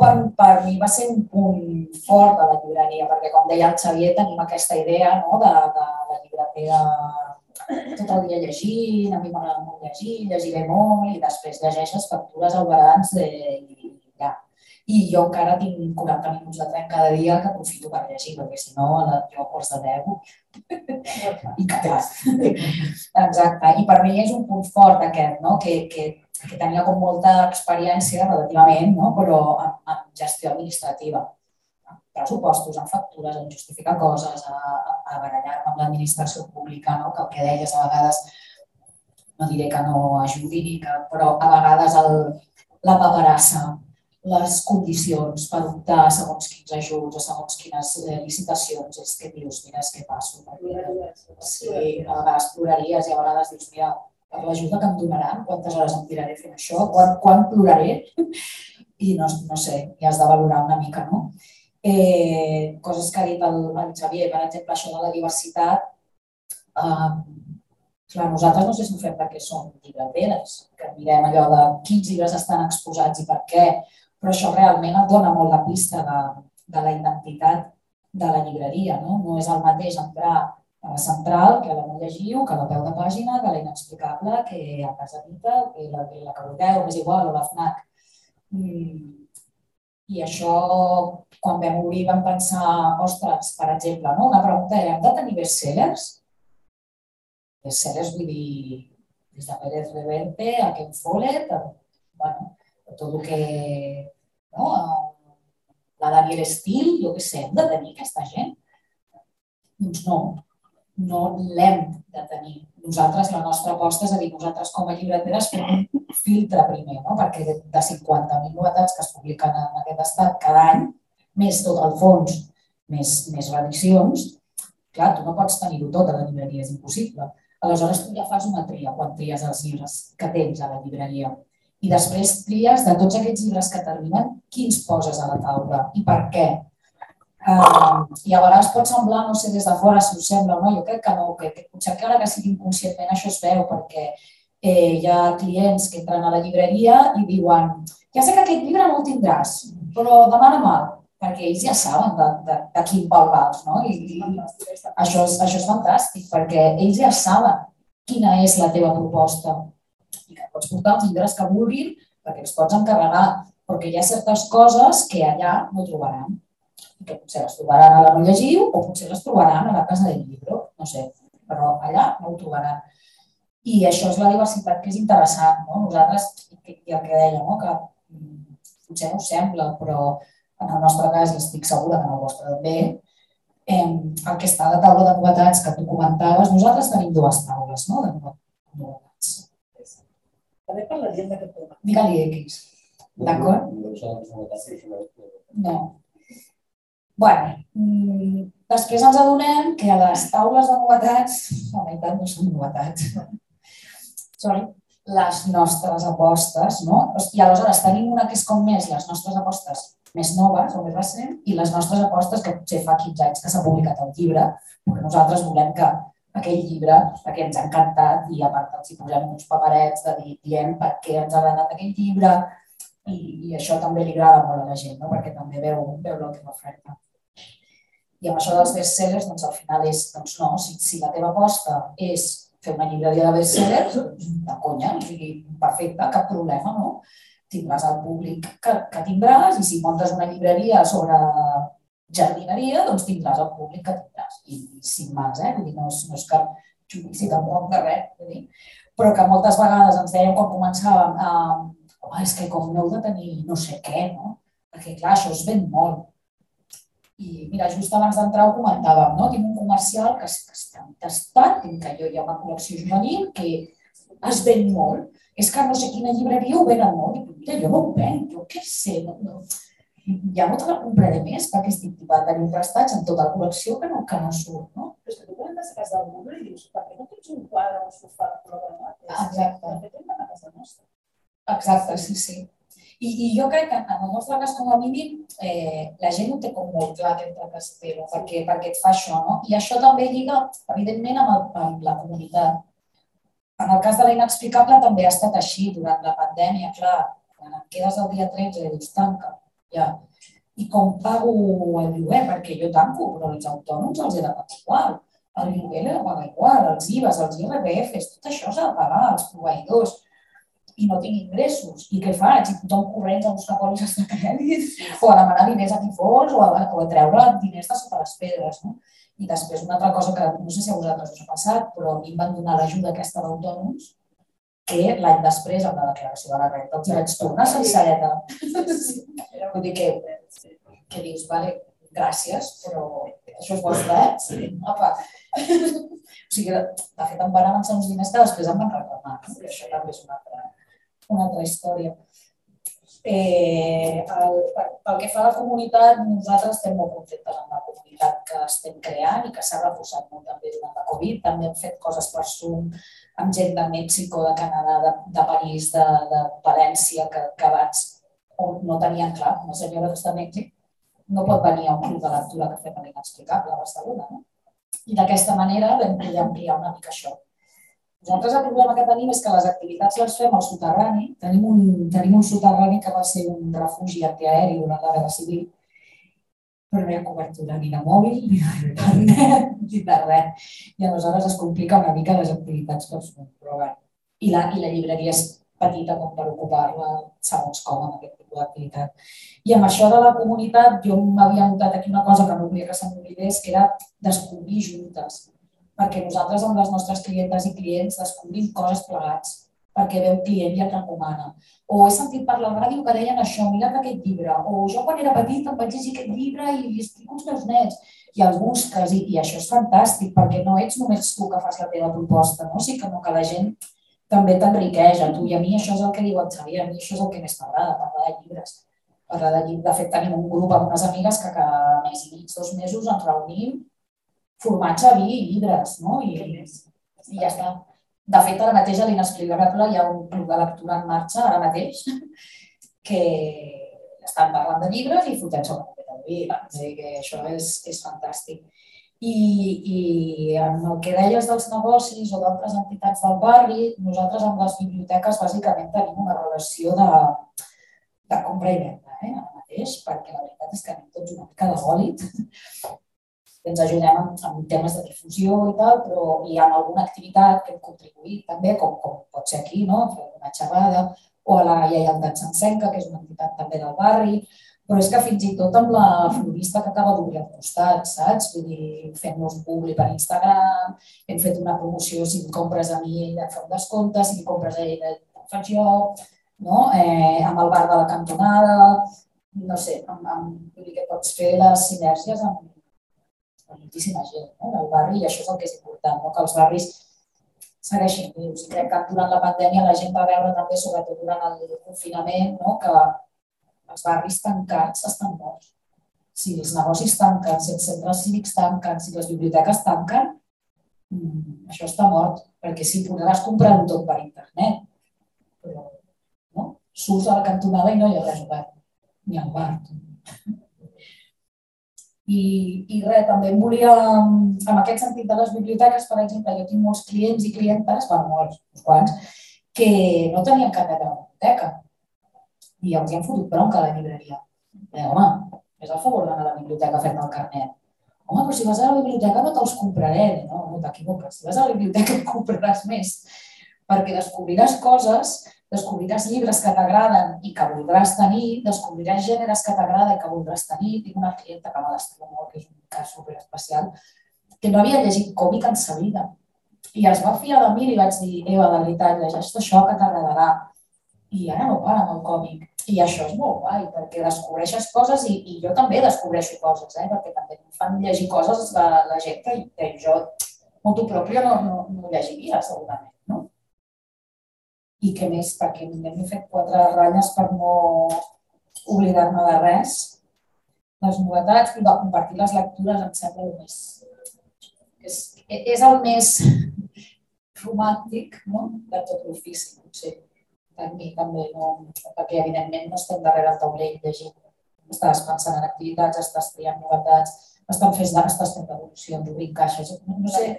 per, per mi va ser un punt fort de la llibreria, perquè com deia el Xavier, tenim aquesta idea no, de, de la llibreria tot el dia llegint, a mi m'agrada molt llegir, llegiré molt i després llegeixes factures al barans de, i ja. I jo encara tinc 40 minuts de tren cada dia que aprofito per llegir, perquè si no jo els de 10 i clar. Exacte. I per mi és un punt fort aquest, no? que, que que tenia com molta experiència relativament, no? però en, en gestió administrativa, en pressupostos, en factures, en justificar coses, a, a barallar-me amb l'administració pública, no? que el que deies a vegades, no diré que no ajudi, que, però a vegades el, la paperassa, les condicions per optar a segons quins ajuts o segons quines eh, licitacions, és que dius, mira, és que passo. Perquè, sí, a vegades ploraries i a vegades dius, mira, per l'ajuda que em donaran, quantes hores em tiraré fent això, quan, quan ploraré, i no, no sé, ja has de valorar una mica, no? Eh, coses que ha dit el, el Xavier, per exemple, això de la diversitat, eh, clar, nosaltres no sé si ho fem perquè som llibreteres, que mirem allò de quins llibres estan exposats i per què, però això realment et dona molt la pista de, de la identitat de la llibreria, no? No és el mateix entrar central, que la no llegiu, que la peu de pàgina, que la inexplicable, que a casa dita, que la, que la que vulgueu, és igual, o la FNAC. Mm. I això, quan vam obrir, vam pensar, ostres, per exemple, no? una pregunta era, hem de tenir bestsellers? Bestsellers vull dir, des de Pérez Reverte a Ken Follett, a, bueno, a tot el que... No? La Daniel Steele, jo què sé, hem de tenir aquesta gent? Doncs no, no l'hem de tenir. Nosaltres, la nostra aposta és a dir, nosaltres com a llibreteres fem un filtre primer, no? perquè de, de 50.000 novetats que es publiquen en aquest estat cada any, més tot el fons, més, més reedicions, clar, tu no pots tenir-ho tot a la llibreria, és impossible. Aleshores, tu ja fas una tria quan tries els llibres que tens a la llibreria. I després tries de tots aquests llibres que terminen, quins poses a la taula i per què Uh, I a vegades pot semblar, no sé des de fora si us sembla o no, jo crec que no, que, que potser encara que sigui inconscientment això es veu perquè eh, hi ha clients que entren a la llibreria i diuen ja sé que aquest llibre no el tindràs, però demana mal, perquè ells ja saben de, de, de quin pal vals, no? I, i això, és, això és fantàstic, perquè ells ja saben quina és la teva proposta. I que pots portar els llibres que vulguin perquè els pots encarregar, perquè hi ha certes coses que allà no trobaran que potser les trobaran a la no llegiu o potser les trobaran a la casa del llibre, no sé, però allà no ho trobaran. I això és la diversitat que és interessant. No? Nosaltres, i el que deia, no? que mm, potser no us sembla, però en el nostre cas, i estic segura que en el vostre també, eh, el que està a la taula de novetats que tu comentaves, nosaltres tenim dues taules no? de novetats. També parlaríem d'aquest tema. Digue-li X. D'acord? No bueno, mm, després ens adonem que a les taules de novetats, la meitat no són novetats, són les nostres apostes, no? I aleshores tenim una que és com més les nostres apostes més noves o més recents i les nostres apostes que potser fa 15 anys que s'ha publicat el llibre, perquè nosaltres volem que aquell llibre, perquè ens ha encantat i a part els hi posem uns paperets de dir, diem per què ens ha agradat aquell llibre i, i això també li agrada molt a la gent, no? perquè també veu, veu l'última oferta. I amb això dels bestsellers, doncs al final és, doncs no, si, si la teva aposta és fer una llibreria de bestsellers, de conya, o sigui, perfecte, cap problema, no? Tindràs el públic que, que tindràs i si muntes una llibreria sobre jardineria, doncs tindràs el públic que tindràs. I, i sin més, eh? Vull dir, no és, no és cap judici tampoc de res, vull dir. però que moltes vegades ens deien quan començàvem, eh, oh, és que com no heu de tenir no sé què, no? Perquè clar, això es ven molt i mira, just abans d'entrar ho comentàvem, no? Tinc un comercial que, que està tastat, tinc que jo hi ha una col·lecció juvenil que es ven molt. És que no sé quina llibreria ho venen molt. I mira, jo no ho venc, jo què sé. No, no. Ja no te la compraré més perquè estic tipant tenir prestats en tota la col·lecció que no, que no surt, no? Però és que tu comentes a casa del Google i dius, per què no tens un quadre o un sofà programat? Exacte. De fet, hem a casa nostra. Exacte, sí, sí. I, I jo crec que en el nostre cas, com a mínim, eh, la gent ho té com molt clar que espero, perquè, perquè et fa això, no? I això també lliga, evidentment, amb, el, amb la comunitat. En el cas de la inexplicable també ha estat així durant la pandèmia, clar, quan et quedes el dia 13 i dius tanca, ja. I com pago el lloguer? Perquè jo tanco, però els autònoms els he de pagar igual. El lloguer l'he de pagar igual, els IVAs, els IRBFs, tot això s'ha de pagar, els proveïdors i no tinc ingressos. I què faig? I tothom corrents a buscar pòlisses de crèdit o a demanar diners a qui fos o a, o a treure diners de sota les pedres. No? I després una altra cosa que no sé si a vosaltres us ha passat, però a mi em van donar l'ajuda aquesta d'autònoms que l'any després, amb la declaració de la renta, els vaig tornar sencereta. Vull dir que, que dius, vale, gràcies, però això és vostre, eh? Sí. Apa. O sigui, de fet, em van avançar uns diners que després em van reclamar. No? I això també és una altra, una altra història. Eh, el, pel que fa a la comunitat, nosaltres estem molt contentes amb la comunitat que estem creant i que s'ha reforçat molt també durant la Covid. També hem fet coses per Zoom amb gent de Mèxic o de Canadà, de, de París, de, de València, que, que abans no tenien clar, una senyora que està a Mèxic no pot venir a un club de lectura que fem a l'inexplicable a Barcelona. No? I d'aquesta manera vam poder ampliar una mica això. Nosaltres el problema que tenim és que les activitats les fem al soterrani. Tenim un, tenim un soterrani que va ser un refugi antiaeri durant la Guerra Civil, però no hi ha cobertura ni de mòbil, ni d'internet, ni de res. I aleshores es complica una mica les activitats que es però bé. I la, I la llibreria és petita com per ocupar-la segons com amb aquest tipus d'activitat. I amb això de la comunitat, jo m'havia notat aquí una cosa que no volia que se m'oblidés, que era descobrir juntes perquè nosaltres amb les nostres clientes i clients descobrim coses plegats, perquè veu client i et recomana. O he sentit per la ràdio que deien això, mira aquest llibre. O jo quan era petit em vaig llegir aquest llibre i li explico als meus nets. I els busques, i, i això és fantàstic, perquè no ets només tu que fas la teva proposta, no? sí que, la gent també t'enriqueix a tu i a mi això és el que diu el Xavier, a mi això és el que més m'agrada, parlar de llibres. Parlar de llibres. De fet, tenim un grup amb unes amigues que cada mes i mig, dos mesos ens reunim formatge, vi i llibres, no? I, i ja està. De fet, ara mateix a l'Inexplicable hi ha un club de lectura en marxa, ara mateix, que estan parlant de llibres i fotent sobre el vi. És dir, que això és, és fantàstic. I, I en el que deies dels negocis o d'altres entitats del barri, nosaltres amb les biblioteques bàsicament tenim una relació de, de compra i venda, eh, ara mateix, perquè la veritat és que anem tots una mica de bòlit ens ajudem amb, amb temes de difusió i tal, però hi ha alguna activitat que hem contribuït també, com, com pot ser aquí, no? una xerrada, o a la Lleialtat Sencenca, que és una entitat també del barri, però és que fins i tot amb la florista que acaba d'obrir al costat, saps? Vull dir, fent-nos publi per Instagram, hem fet una promoció, si em compres a mi, ella et fa un descompte, si em compres a ella, et faig jo, no? eh, amb el bar de la cantonada, no sé, amb, amb, vull dir que pots fer les sinergies amb, moltíssima gent no? del barri i això és el que és important, no? que els barris segueixin vius. I crec que durant la pandèmia la gent va veure també, sobretot durant el confinament, no? que els barris tancats estan morts. Si els negocis tanquen, si els centres cívics tanquen, si les biblioteques tanquen, mm, això està mort, perquè sí, podràs comprar-ho tot per internet, però no? surts a la cantonada i no hi ha res obert, ni al bar. I, i res, també em volia, en aquest sentit de les biblioteques, per exemple, jo tinc molts clients i clientes, bueno, molts, uns quants, que no tenien carnet de la biblioteca i els hi han fotut bronca a la llibreria. Eh, home, és a favor d'anar a la biblioteca a fer-te el carnet. Home, però si vas a la biblioteca no te'ls compraré. No, no t'equivoques. Si vas a la biblioteca compraràs més, perquè descobriràs coses descobriràs llibres que t'agraden i que voldràs tenir, descobriràs gèneres que t'agrada i que voldràs tenir. Tinc una clienta que m'ha d'estimar molt, que és un cas super especial, que no havia llegit còmic en sa vida. I es va fiar de mi i vaig dir, Eva, de veritat, llegeix això que t'agradarà. I ara no para amb el còmic. I això és molt guai, perquè descobreixes coses i, i jo també descobreixo coses, eh? perquè també em fan llegir coses la, la gent que, que jo, molt pròpia, no, no, no llegiria, segurament. I què més, perquè m'he fet quatre ratlles per no oblidar-me de res. Les novetats i de compartir les lectures em sembla el més... És, és el més romàntic no? de tot l'ofici, potser. per mi també, no, perquè evidentment no estem darrere el taulell llegint. Estàs pensant en activitats, estàs triant novetats, estan fent, estàs fent evolucions, obrint caixes. No sé,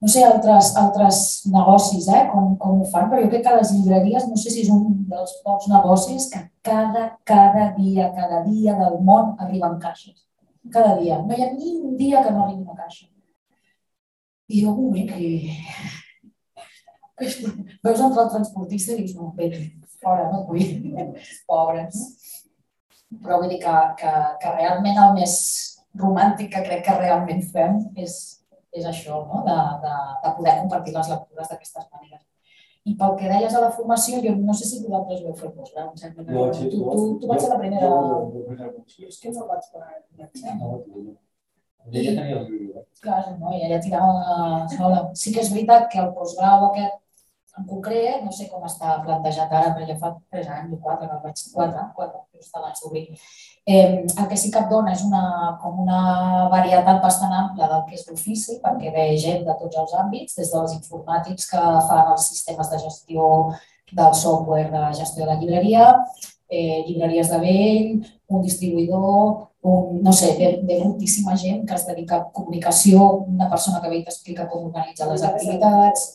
no sé altres, altres negocis eh, com, com ho fan, però jo crec que les llibreries, no sé si és un dels pocs negocis que cada, cada dia, cada dia del món arriben caixes. Cada dia. No hi ha ni un dia que no arribi una caixa. I jo, un moment, que... Veus entrar el transportista i dius, no, bé, fora, no vull. Pobres. Però vull dir que, que, que realment el més romàntic que crec que realment fem és, és això, no? de, de, de poder compartir les lectures d'aquestes maneres. I pel que deies a la formació, jo no sé si vosaltres ho heu fet vos, em sembla que... No, tu, tu, tu vaig ser la primera... Jo és que no vaig per Ella tenia el llibre. Clar, no, i ella tirava sola. Sí que és veritat que el postgrau aquest en concret, no sé com està plantejat ara, però ja fa 3 anys o 4 que el vaig, 4, 4, just abans d'obrir. Eh, el que sí que et dona és una, com una varietat bastant ampla del que és l'ofici, perquè ve gent de tots els àmbits, des dels informàtics que fan els sistemes de gestió del software de gestió de la llibreria, eh, llibreries de vell, un distribuïdor, un, no sé, ve, ve moltíssima gent que es dedica a comunicació, una persona que ve i t'explica com organitzar les activitats.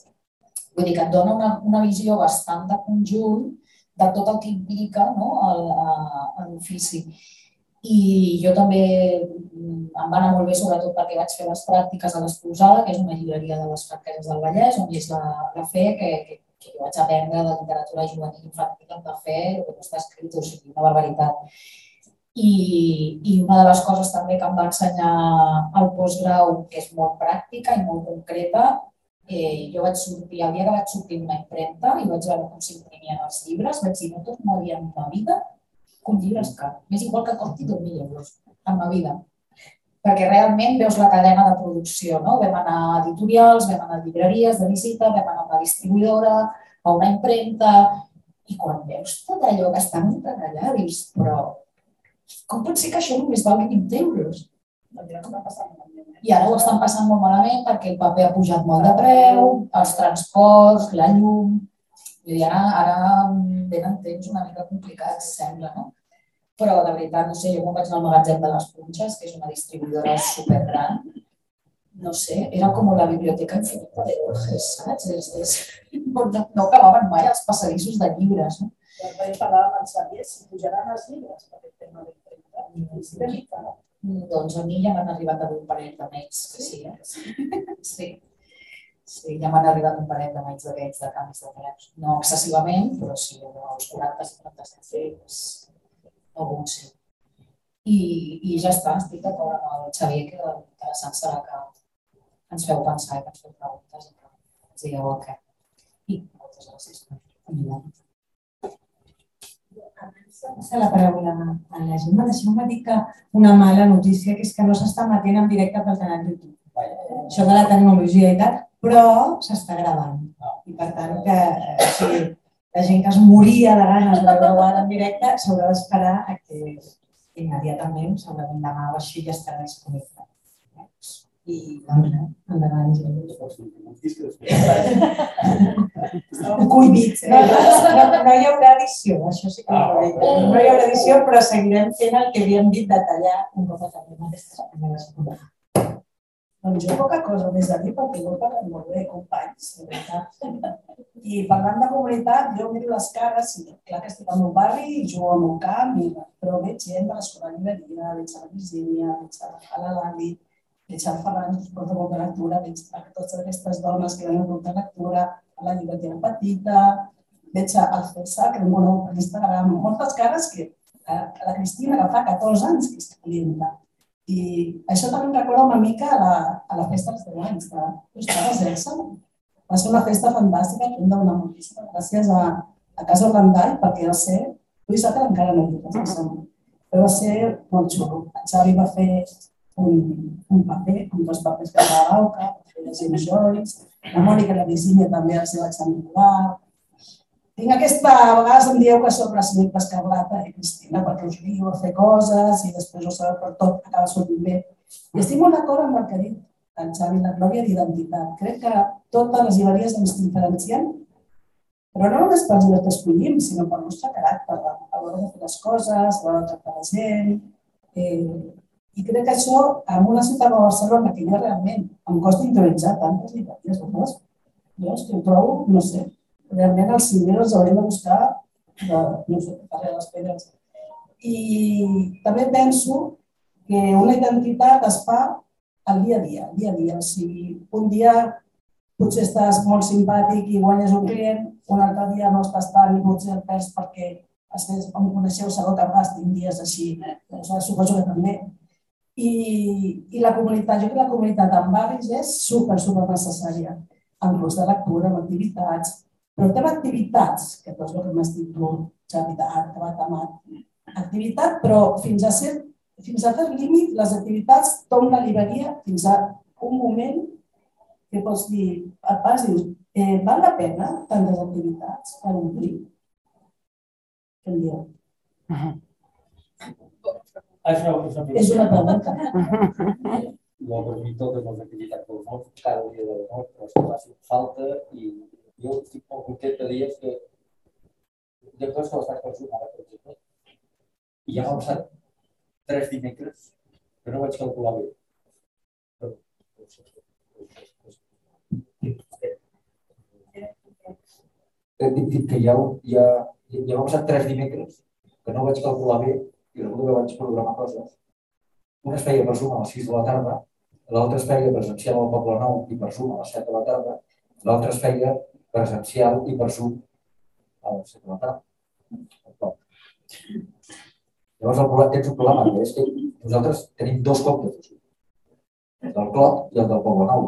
Vull dir que et dona una, una visió bastant de conjunt de tot el que implica no, l'ofici. I jo també em va anar molt bé, sobretot perquè vaig fer les pràctiques a l'Esposada, que és una llibreria de les Franqueses del Vallès, on és la, la fe, que, que, que jo vaig aprendre de literatura juvenil infantil amb la fe, el que no està escrit, o sigui, una barbaritat. I, I una de les coses també que em va ensenyar el postgrau, que és molt pràctica i molt concreta, eh, jo vaig sortir, el dia que vaig sortir una impremta i vaig veure com s'imprimien els llibres, vaig dir, no tot m'havia en la vida que un llibre és car. M'és igual que costi 2.000 euros en la vida. Perquè realment veus la cadena de producció, no? Vam anar a editorials, vam anar a llibreries de visita, vam anar a una distribuïdora, a una impremta, i quan veus tot allò que està muntat allà, dius, però com pot ser que això només valgui 20 euros? I ara ho estan passant molt malament perquè el paper ha pujat molt de preu, els transports, la llum... I ara, ara venen temps una mica complicats, sembla, no? Però de veritat, no sé, jo quan vaig al magatzem de les Punxes, que és una distribuïdora supergran, no sé, era com la biblioteca infinita de Borges, saps? És, és, no, no acabaven mai els passadissos de llibres. No? Quan vaig parlar amb els Xavier, si pujaran els llibres per aquest tema de doncs a mi ja m'han arribat a un parell de mails, sí, eh? sí. Sí, ja m'han arribat un parell de mails d'aquests de canvis de preus. No excessivament, però sí, els 40-50 cèntims, algun sí. I, I ja està, estic d'acord amb el Xavier que l'interessant serà que ens feu pensar i que ens feu preguntes i que ens digueu el què. I moltes gràcies per convidar-nos passa la paraula a la Gemma. Deixeu-me dir que una mala notícia que és que no s'està matent en directe pel canal YouTube. Això de la tecnologia i tal, però s'està gravant. I per tant, que o sigui, la gent que es moria de ganes de veure en directe s'haurà d'esperar a que immediatament, segurament demà o així, ja estarà disponible i doncs, endavant, gent. Cuidits. No, no, no hi haurà edició, això sí que no, no hi haurà edició, però seguirem fent el que havíem dit de tallar un cop acabem aquestes primeres coses. Doncs jo poca cosa més a dir perquè ho he parlat molt bé, companys, de veritat. I parlant de comunitat, jo miro les cares i clar que estic al meu barri jugo al meu camp, i, però veig gent de l'escola llibreria, veig a la Virgínia, veig a la Lali, el Ferran, que porta molta lectura, veig a totes aquestes dones que venen molta lectura, a la llibreria petita, veig el César, que bueno, per Instagram, moltes cares que a la Cristina, que fa 14 anys que és clienta. I això també em recorda una mica a la, a la festa dels 10 anys de Costades Elsa. Va ser una festa fantàstica que hem de donar moltíssimes gràcies a, a Casa Orlandall perquè va ser, vull saber encara no dic, però va ser molt xulo. En Xavi va fer un, un paper, un dos papers que va a l'AUCA, James Joyce, la Mònica la Virginia també els vaig enviar. Tinc aquesta, a vegades em dieu que soc la Smith Pascarlata i Cristina, perquè us diu a fer coses i després ho sabeu per tot, acaba sortint bé. I estic molt d'acord amb el que ha dit el Xavi, la glòria d'identitat. Crec que totes les llibreries ens diferencien Però no només pels llibres que escollim, sinó pel nostre caràcter, a l'hora de fer les coses, a l'hora de tractar la gent. Eh, I crec que això, en una ciutat com Barcelona, que ja realment em costa interioritzar tantes llibreries, vegades, jo és que ho trobo, no sé, realment els cinemes els haurem de buscar, de, no sé, darrere les pedres. I també penso que una identitat es fa al dia a dia, dia a dia. O sigui, un dia potser estàs molt simpàtic i guanyes un client, un altre dia no estàs tant i potser el perds perquè estàs, em coneixeu segur que vas, tinc dies així, eh? sigui, suposo que també. I, I la comunitat, jo crec que la comunitat en barris és super, super necessària, en grups de lectura, amb activitats, però tema activitats, que tot el que dit tu, Xavi, que va tamat, activitat, però fins a ser fins a cert límit, les activitats tornen la llibreria fins a un moment que pots dir, et vas dius, eh, val la pena tantes activitats per omplir? Què em dieu? Això és una És una pregunta. Jo mi totes les activitats del món, cada dia del món, però que facin falta i jo estic molt content de dir que de coses que l'estat per ara, per exemple, i ja m'ha passat tres dimecres que no vaig calcular bé. Però, He dit que ja, ja, ja m'ha passat tres dimecres que no vaig calcular bé i resulta que vaig programar coses. Una es feia per Zoom a les 6 de la tarda, l'altra es feia presencial al Poble Nou i per Zoom a les 7 de la tarda, l'altra es feia presencial i per Zoom a les 7 de la tarda. Llavors el problema, tens un problema, és que nosaltres tenim dos comptes de Zoom, el del Clot i el del Poble Nou.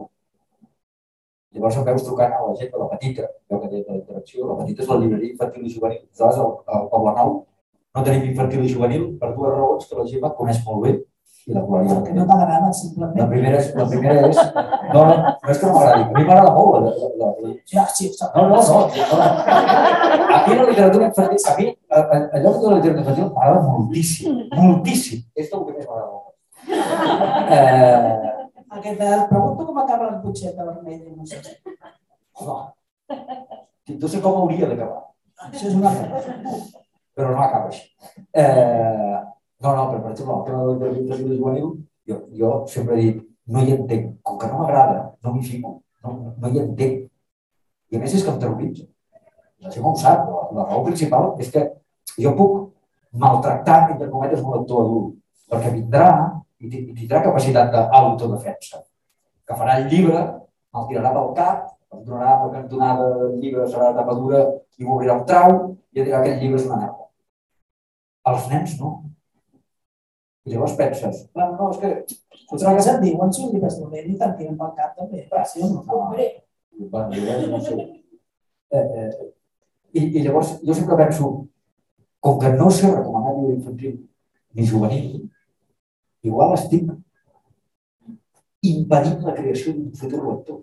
Llavors em veus trucant a la gent de la petita, allò que té de interacció, la petita és la llibreria infantil i juvenil. Nosaltres al, al Poble Nou no tenim infantil i juvenil per dues raons que la Gemma coneix molt bé i la Colaria. Que no t'agrada, La simplement. primera és, la primera és, no, no, no és que no m'agradi, a mi m'agrada molt la, la, la, la, Ja, sí, no, no, no, no. A mi la literatura infantil, a mi, allò que diu la literatura infantil m'agrada moltíssim, moltíssim. És el que més m'agrada. Eh, Aquest, et pregunto com acaba la cotxeta vermella. No sé. home, no sé com hauria d'acabar. Això és una cosa. Però no així. Eh, no, no, però per exemple, el tema de la literatura juvenil, jo, jo sempre he dit, no hi entenc, com que no m'agrada, no m'hi fico, no, no hi entenc. I a més és que em terroritza. La Gemma ho sap, la, la raó principal és que jo puc maltractar, entre cometes, un lector adult, perquè vindrà i i tindrà capacitat d'autodefensa, que farà el llibre, el tirarà pel cap, em donarà la cantonada del llibre, serà de tapa dura i m'obrirà un trau i dirà que aquest llibre és una merda. Els nens no. I llavors penses, no, no, és que Què que et diuen? Són llibres dolents i te'n tiren pel cap també. Sí o no? Bueno, llavors no sé. Eh, eh, i, I llavors jo sempre penso, com que no sé recomanar llibre infantil ni juvenil, igual estic impedint la creació d'un futur lector.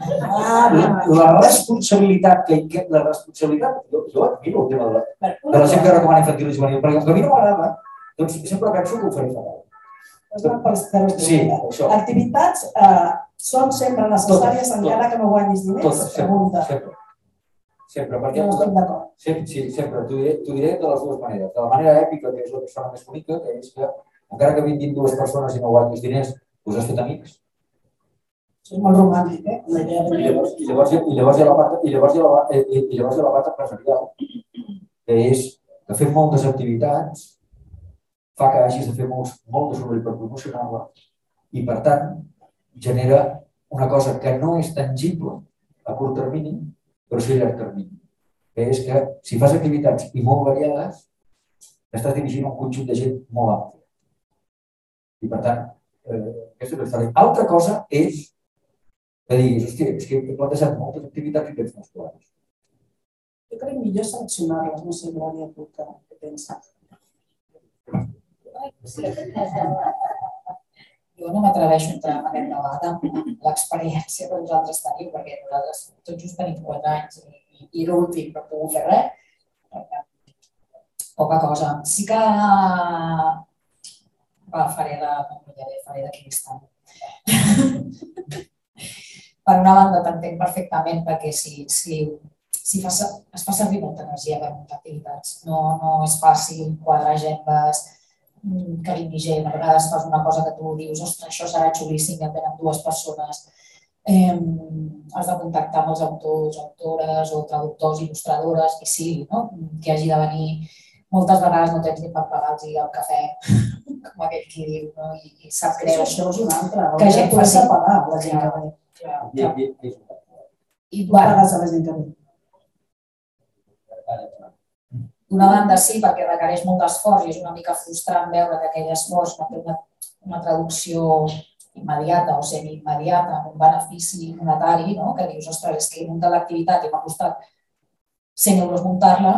Ah, La, responsabilitat que, que la responsabilitat, jo, jo admiro el tema de la, de la gent que recomana infantil i juvenil, perquè com que a mi no m'agrada, doncs sempre penso que ho faré fatal. Es van pels terres de Sí, això. Activitats eh, són sempre necessàries Totes, encara que no guanyis diners? Tot, sempre, Pregunta. sempre. Sempre, perquè No estic d'acord. sempre, sí, sempre, t'ho diré, diré de les dues maneres. De la manera èpica, que és la que sona més bonica, que és que encara que vinguin dues persones i no guanyis diners, us has fet amics. És molt romàntic, eh? La idea I de... llavors, i llavors, i llavors hi ha la part, i llavors hi ha la, i, i- i llavors hi ha la part empresarial, que és que fer moltes activitats fa que hagis de fer molts, molt de soroll per promocionar-la i, per tant, genera una cosa que no és tangible a curt termini, però sí a llarg termini. Que és que si fas activitats i molt variades, estàs dirigint un conjunt de gent molt ampli. I, per tant, eh, aquesta és la història. Altra cosa és que diguis, hòstia, és que he plantejat moltes activitats i tens molts. Jo crec millor seleccionar-les, no sé, Glòria, tu què, què penses? Jo no m'atreveixo a entrar en aquest debat amb l'experiència que vosaltres teniu, perquè nosaltres tots just tenim quatre anys i, i, i l'últim no pogut fer res. Poca cosa. Sí que va, faré de, m'emmirallaré, faré de cristal. Per una banda t'entenc perfectament perquè si, si, s'hi fa, es fa servir molta energia per muntar activitats. No, no és fàcil quadrar agendes, mm, que vingui gent, a vegades fas una cosa que tu dius, ostres, això serà xulíssim, i et venen dues persones. Eh, has de contactar amb els autors, autores o traductors, il·lustradores, qui sigui, no? que hagi de venir. Moltes vegades no tens ni per pagar-los el cafè, com aquell qui diu, no? I, i sap greu. això és una altra. Que Que gent faci pagar la gent que ve. Clar, I, clar. i, i, I, Tu pagues a la gent que ve. D'una banda sí, perquè requereix molt d'esforç i és una mica frustrant veure que aquell esforç no té una, una traducció immediata o semi-immediata amb un benefici monetari, no? que dius, ostres, és que he muntat l'activitat i m'ha costat 100 euros muntar-la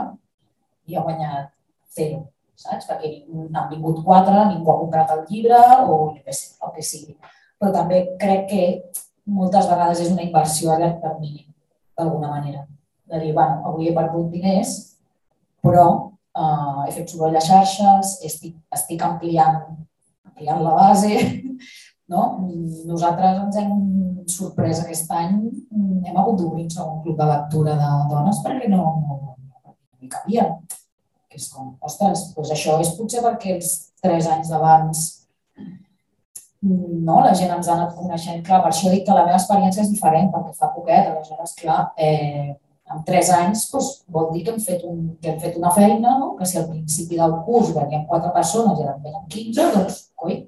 i he guanyat zero, saps? Perquè n'han vingut quatre, ningú ha comprat el llibre o sé, el que sigui. Però també crec que moltes vegades és una inversió a llarg termini, d'alguna manera. De dir, bueno, avui he perdut diners, però eh, he fet soroll a xarxes, estic, estic ampliant, ampliant la base. No? Nosaltres ens hem sorprès aquest any, hem hagut d'obrir un segon club de lectura de dones perquè no, no, no hi cabia. Que és com, ostres, doncs això és potser perquè els tres anys d'abans no, la gent ens ha anat coneixent. Clar, per això dic que la meva experiència és diferent, perquè fa poquet, aleshores, clar, eh, en tres anys doncs, vol dir que hem fet, un, que hem fet una feina, no? que si al principi del curs venien quatre persones i ara en venen 15, doncs, coi,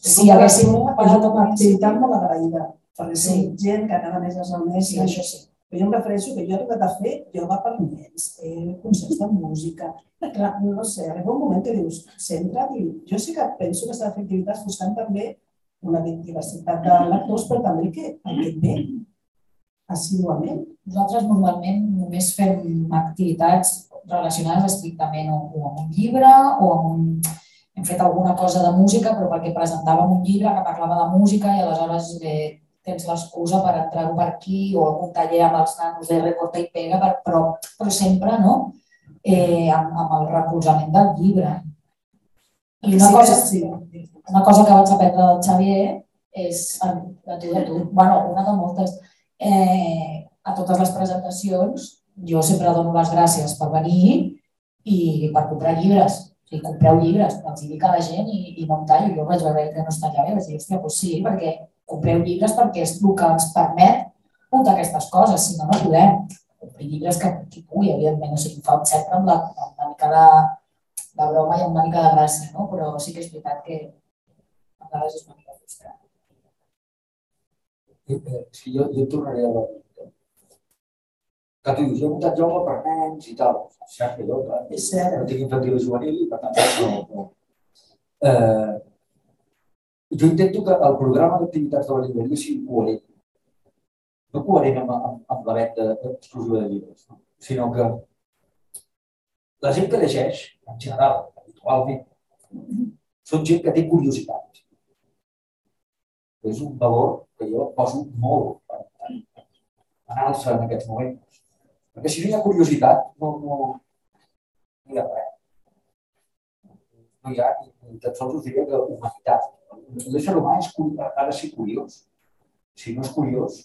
si hi haguéssim... És una activitat molt agraïda, perquè Sí. gent que cada mes es reuneix Sí, i això sí. Però jo em refereixo que jo he arribat a fer ioga per nens, eh, concerts de música. Clar, no sé, arriba un moment que dius, centra't i jo sí que penso que s'ha de fer activitats buscant també una diversitat de lectors, però també que el que ve assiduament. Nosaltres normalment només fem activitats relacionades estrictament o, o amb un llibre o amb un... Hem fet alguna cosa de música, però perquè presentàvem un llibre que parlava de música i aleshores eh, tens l'excusa per entrar-ho per aquí o algun taller amb els nanos de recorta i pega, per, però, però sempre no? eh, amb, amb el recolzament del llibre. I una Sí, cosa, sí. una cosa que vaig aprendre del Xavier és, de tu, de tu, bueno, una de moltes, eh, a totes les presentacions jo sempre dono les gràcies per venir i per comprar llibres. O sigui, compreu llibres, els dic a la gent i, i no em tallo. Jo vaig veure que no està allà bé, vaig dir, hòstia, doncs sí, perquè compreu llibres perquè és el que ens permet muntar aquestes coses, si no, no podem. Comprir llibres que qui pugui, evidentment, o sigui, fa sempre amb, la, amb una mica de, de broma i amb una mica de gràcia, no? però sí que és veritat que a vegades és una mica frustrant. eh, si jo, jo tornaré a la que tu dius, jo he muntat joc per nens i tal. Cert que jo, clar, És cert. no tinc infantil i juvenil i per tant no, no. Eh, jo intento que el programa d'activitats de la llibreria sigui coherent. No coherent amb, amb, amb la venda exclusiva de llibres, no? sinó que la gent que llegeix, en general, habitualment, són gent que té curiositat. És un valor que jo poso molt en, en, alça en aquests moments. Perquè si no hi ha curiositat, no, no, no hi ha res. No hi ha ni, tan sols us diria que humanitat. L'ésser humà és, ha de ser curiós. Si no és curiós,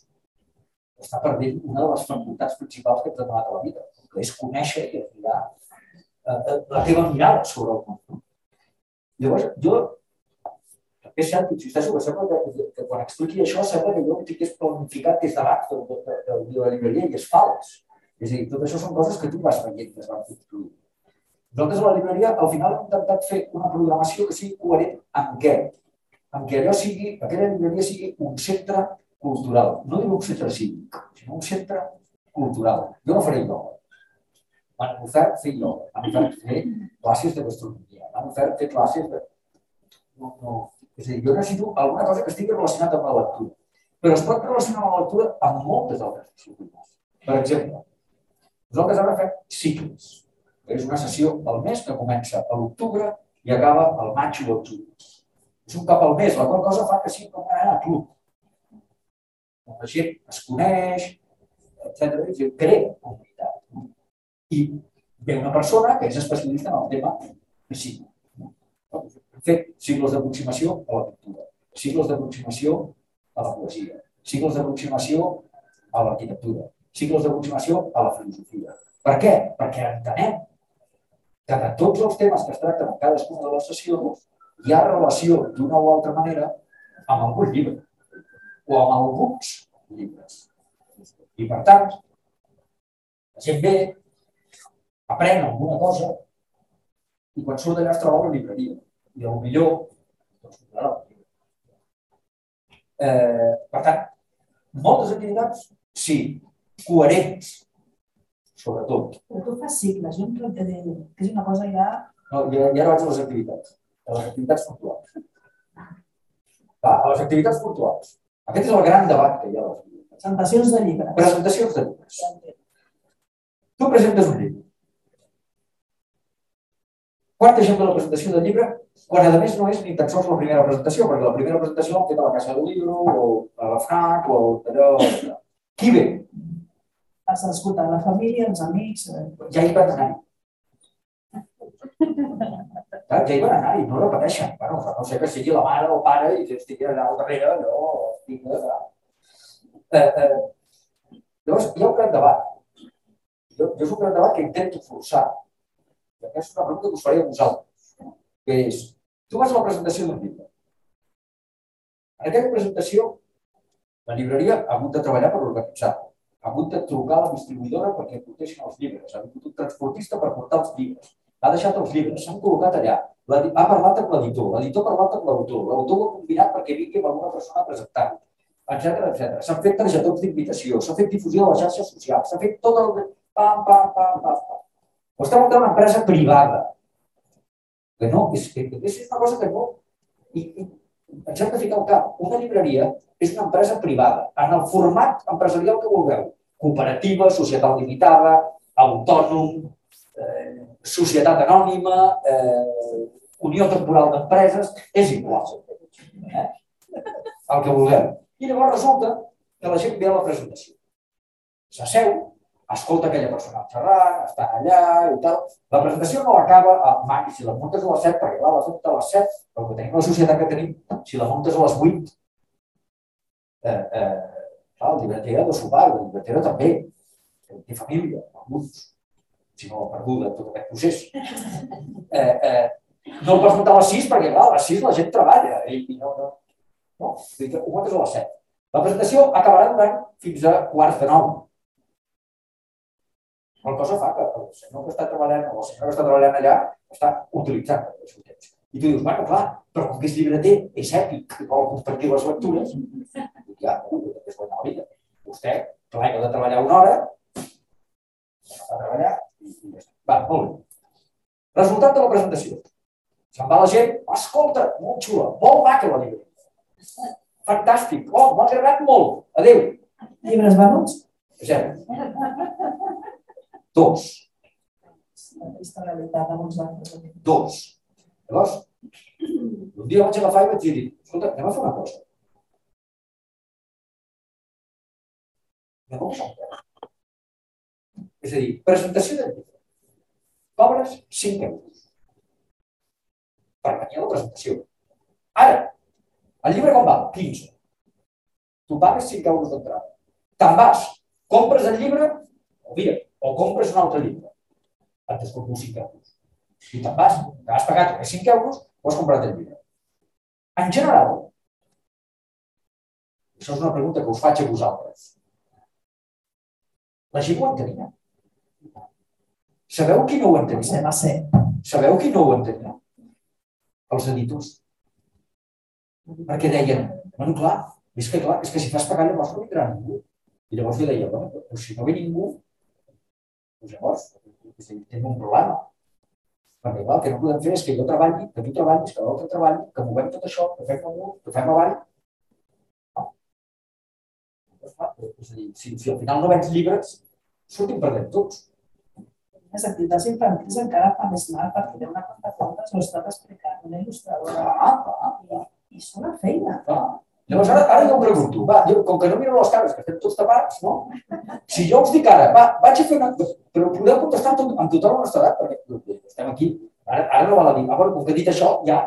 està perdent una de les facultats principals que ens ha donat a la vida, que és conèixer i admirar eh, eh, la teva mirada sobre el món. Llavors, jo és cert, insisteixo, que sembla que, que, que quan expliqui això sembla que jo tingués planificat des de, de, de, de, de la llibreria i és fals. És a dir, tot això són coses que tu vas veient que es van construir. Nosaltres a la llibreria al final hem intentat fer una programació que sigui coherent amb què? Amb què allò sigui, aquella llibreria sigui un centre cultural. No dic un centre cívic, sinó un centre cultural. Jo no faré ioga. M'han ofert fer ioga, m'han ofert fer classes de gastronomia, m'han ofert fer classes de... No, no. És a dir, jo necessito alguna cosa que estigui relacionada amb la lectura. Però es pot relacionar la lectura amb moltes altres disciplines. Per exemple, nosaltres ara fem cicles. És una sessió al mes que comença a l'octubre i acaba al maig o al juny. És un cap al mes, la qual cosa fa que sigui com mena de club. La gent es coneix, etc. i crea comunitat. I ve una persona que és especialista en el tema sigui. Hem fet cicles d'aproximació a la pintura, cicles d'aproximació a la poesia, cicles d'aproximació a l'arquitectura, cicles d'aproximació a la filosofia. Per què? Perquè entenem que de tots els temes que es tracten en cadascuna de les sessions hi ha relació d'una o altra manera amb algun llibre o amb alguns llibres. I per tant, la gent ve, aprèn alguna cosa i quan surt d'allà es troba la llibreria. I el millor, doncs, comprarà el llibre. Eh, per tant, moltes activitats, sí, coherents, sobretot. Però tu fas cicles, jo em plantejo que és una cosa ja... No, ja, ja no vaig a les activitats, a les activitats puntuals. Va, a les activitats puntuals. Aquest és el gran debat que hi ha a les. Presentacions de llibres. Presentacions de llibres. Tu presentes un llibre. Quan deixem de la presentació del llibre? Quan, a més, no és ni tan sols la primera presentació, perquè la primera presentació l'hem fet a la Casa del Llibre, o a la FNAC, o allò... Qui ve? Has d'escoltar la família, els amics... eh, Ja hi van anar. Clar, ja hi van anar i no repeteixen. Bueno, no sé que sigui la mare o el pare i que estigui allà al darrere, allò, vinga, allà. Eh, eh, llavors, hi ha un gran debat. Jo, jo és un gran debat que intento forçar. I aquesta és una pregunta que us faré a vosaltres. Que és, tu vas a la presentació d'un llibre. En aquesta presentació, la llibreria ha hagut de treballar per organitzar-la. Ha hagut de trucar a la distribuïdora perquè portessin els llibres. Ha hagut un transportista per portar els llibres. Ha deixat els llibres, s'han col·locat allà. L'edi- Ha parlat amb l'editor, l'editor ha parlat amb l'autor, l'autor ho ha combinat perquè vingui amb alguna persona a presentar-ho, etc etc. S'han fet targetons d'invitació, s'ha fet difusió de les xarxes socials, s'ha fet tot el... Pam, pam, pam, pam, pam. Ho està muntant una empresa privada. Que no, és, que és una cosa que no... I, i ens hem de ficar al cap. Una llibreria és una empresa privada, en el format empresarial que vulgueu. Cooperativa, societat limitada, autònom, eh, societat anònima, eh, unió temporal d'empreses, és igual. Eh? El que vulgueu. I llavors resulta que la gent ve a la presentació. S'asseu, escolta aquella persona xerrant, està allà i tal. La presentació no acaba a mai, si la muntes a les 7, perquè clar, la muntes a les 7, però que tenim la societat que tenim, si la muntes a les 8, eh, eh, clar, el llibreter ha de sopar, la llibretera també, té família, alguns, si no ha perdut en tot aquest procés. Eh, eh, no el pots muntar a les 6 perquè, clar, a les 6 la gent treballa i, i no, no, no, que ho muntes a les 7. La presentació acabarà durant fins a quarts de 9. La cosa fa que el senyor que està treballant o la senyora que està treballant allà està utilitzant el seu temps. I tu dius, bueno, clar, però com que és llibreter, és èpic, i vol compartir les lectures, dic, ja, és guanyar la vida. Vostè, clar, ha de treballar una hora, a treballar i, i ja està. Va, molt bé. Resultat de la presentació. Se'n va la gent, escolta, molt xula, molt maca la llibreria. Fantàstic, oh, m'ha agradat molt, adéu. Llibres venuts? Zero. Dos. Dos. Llavors, un dia vaig agafar i vaig dir, escolta, anem a fer una cosa. Anem a posar un preu. És a dir, presentació del llibre. Cobres 5 euros. Per venir a la presentació. Ara, el llibre com val? 15. Tu pagues 5 euros d'entrada. Te'n vas, compres el llibre, o mira, o compres un altre llibre. Et descompto 5 euros. I te'n vas, t'has pagat aquests 5 euros, o has comprat el llibre. En general, això és una pregunta que us faig a vosaltres. La gent ho entenia? Sabeu qui no ho entenia? Sabeu qui no ho entenia? Els editors. Perquè deien, bueno, clar, és que clar, és que si fas pagar llavors no vindrà ningú. I llavors jo deia, bueno, doncs si no ve ningú, doncs llavors tenim un problema. Perquè clar, el que no podem fer és que jo treballi, que tu treballis, que l'altre treballi, que movem tot això, que fem amunt, que fem avall. No. Doncs, clar, és a dir, si, si al final no vens llibres, sortim perdent tots. Les activitats infantils encara fa més mal perquè té una quanta comptes ho està explicant una il·lustradora. Clar, clar. I és una feina. clar. Llavors ara, ara jo em pregunto, va, jo, com que no miro les cares, que estem tots tapats, no? Si jo us dic ara, va, vaig a fer una... Però podeu contestar amb, tot, amb total honestedat, perquè estem aquí. Ara, ara no val a dir, ah, bueno, com que he dit això, ja.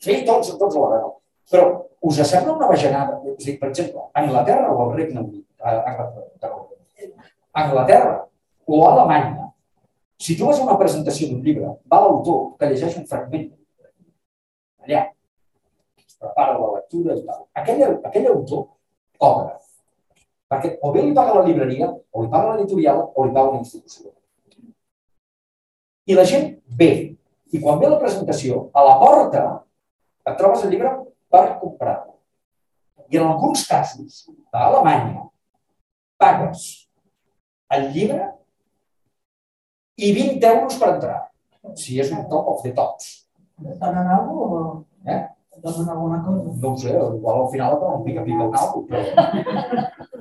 Sí, tots, tots alhora, no? Però us sembla una bajanada? A dir, per exemple, Anglaterra o al Regne Unit, a Anglaterra, Anglaterra o Alemanya, si tu vas a una presentació d'un llibre, va l'autor que llegeix un fragment allà, es prepara la lectura i tal. Aquell, aquell autor cobra. Perquè o bé li paga la llibreria, o li paga l'editorial, o li paga una institució. I la gent ve. I quan ve la presentació, a la porta et trobes el llibre per comprar-lo. I en alguns casos, a Alemanya, pagues el llibre i 20 euros per entrar, si és un top of the tops. Donen alguna cosa o Eh? donen alguna cosa? No ho sé, igual al final et un pica-pica un algo, però...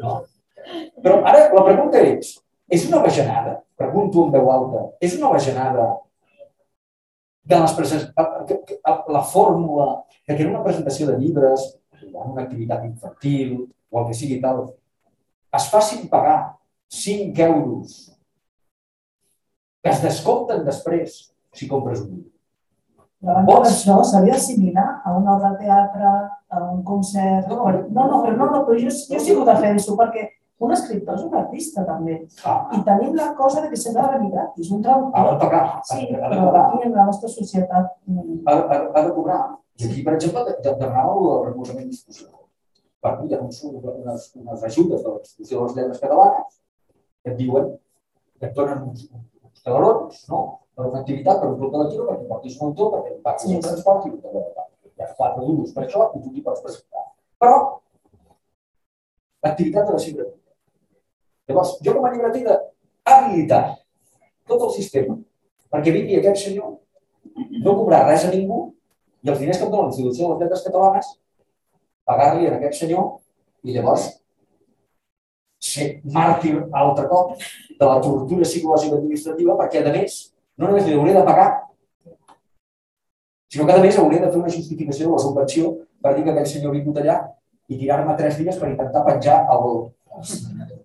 No. Però ara la pregunta és, és una bajanada? Pregunto en veu alta, és una bajanada de les presen- que- que- la fórmula de que en una presentació de llibres, en una activitat infantil o el que sigui tal, es facin pagar 5 euros que es descompten després si compres un llibre. Davant Vols? d'això s'havia d'assimilar a una obra de teatre, a un concert... No, No, no, no, però, no, no, però jo, jo sí que ho defenso, perquè un escriptor és un artista també. Ah, I tenim la cosa de que s'ha de venir gratis. Un ha de pagar, sí, ha de però cobrar. aquí en la nostra societat... mm, ha, ha, ha de cobrar. I aquí, per exemple, de- de- el recolzament institucional. Per dir, doncs, unes, unes ajudes de l'Institució de les Lletres Catalanes que et diuen que et donen uns, talerons, no? per una activitat, per un club de lectura, perquè portis un autor, perquè et paguis Sí, el transport i tal, tal. Hi ha quatre duros per això i tu t'hi pots presentar. Però l'activitat de ser gratuïta. Llavors, jo com a llibreter he d'habilitar tot el sistema perquè vingui aquest senyor no cobrar res a ningú i els diners que em dona la Institució de les Lletres Catalanes pagar-li a aquest senyor i llavors ser màrtir altre cop de la tortura psicològica administrativa perquè, a més, no només li hauré de pagar, sinó que, a més, hauré de fer una justificació de la subvenció per dir que aquell senyor ha vingut allà i tirar-me tres dies per intentar penjar el,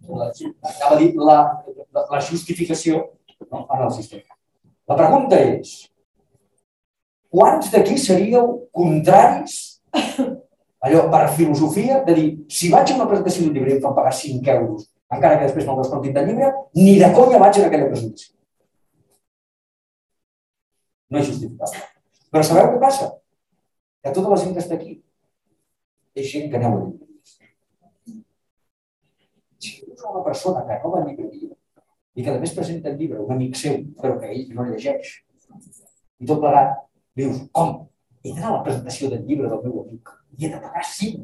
la, anava a dir la, la, la justificació no, en el sistema. La pregunta és, quants d'aquí seríeu contraris allò per filosofia de dir, si vaig a una presentació d'un llibre i em fan pagar 5 euros, encara que després me'l descomptin del llibre, ni de conya vaig a aquella presentació. No és justificable. Però sabeu què passa? Que tota la gent que està aquí és gent que aneu a llibreries. Si veus una persona que no va a llibreria i que a més presenta el llibre un amic seu, però que ell no llegeix, i tot plegat, dius, com? He d'anar a la presentació del llibre del meu amic i he de pagar 5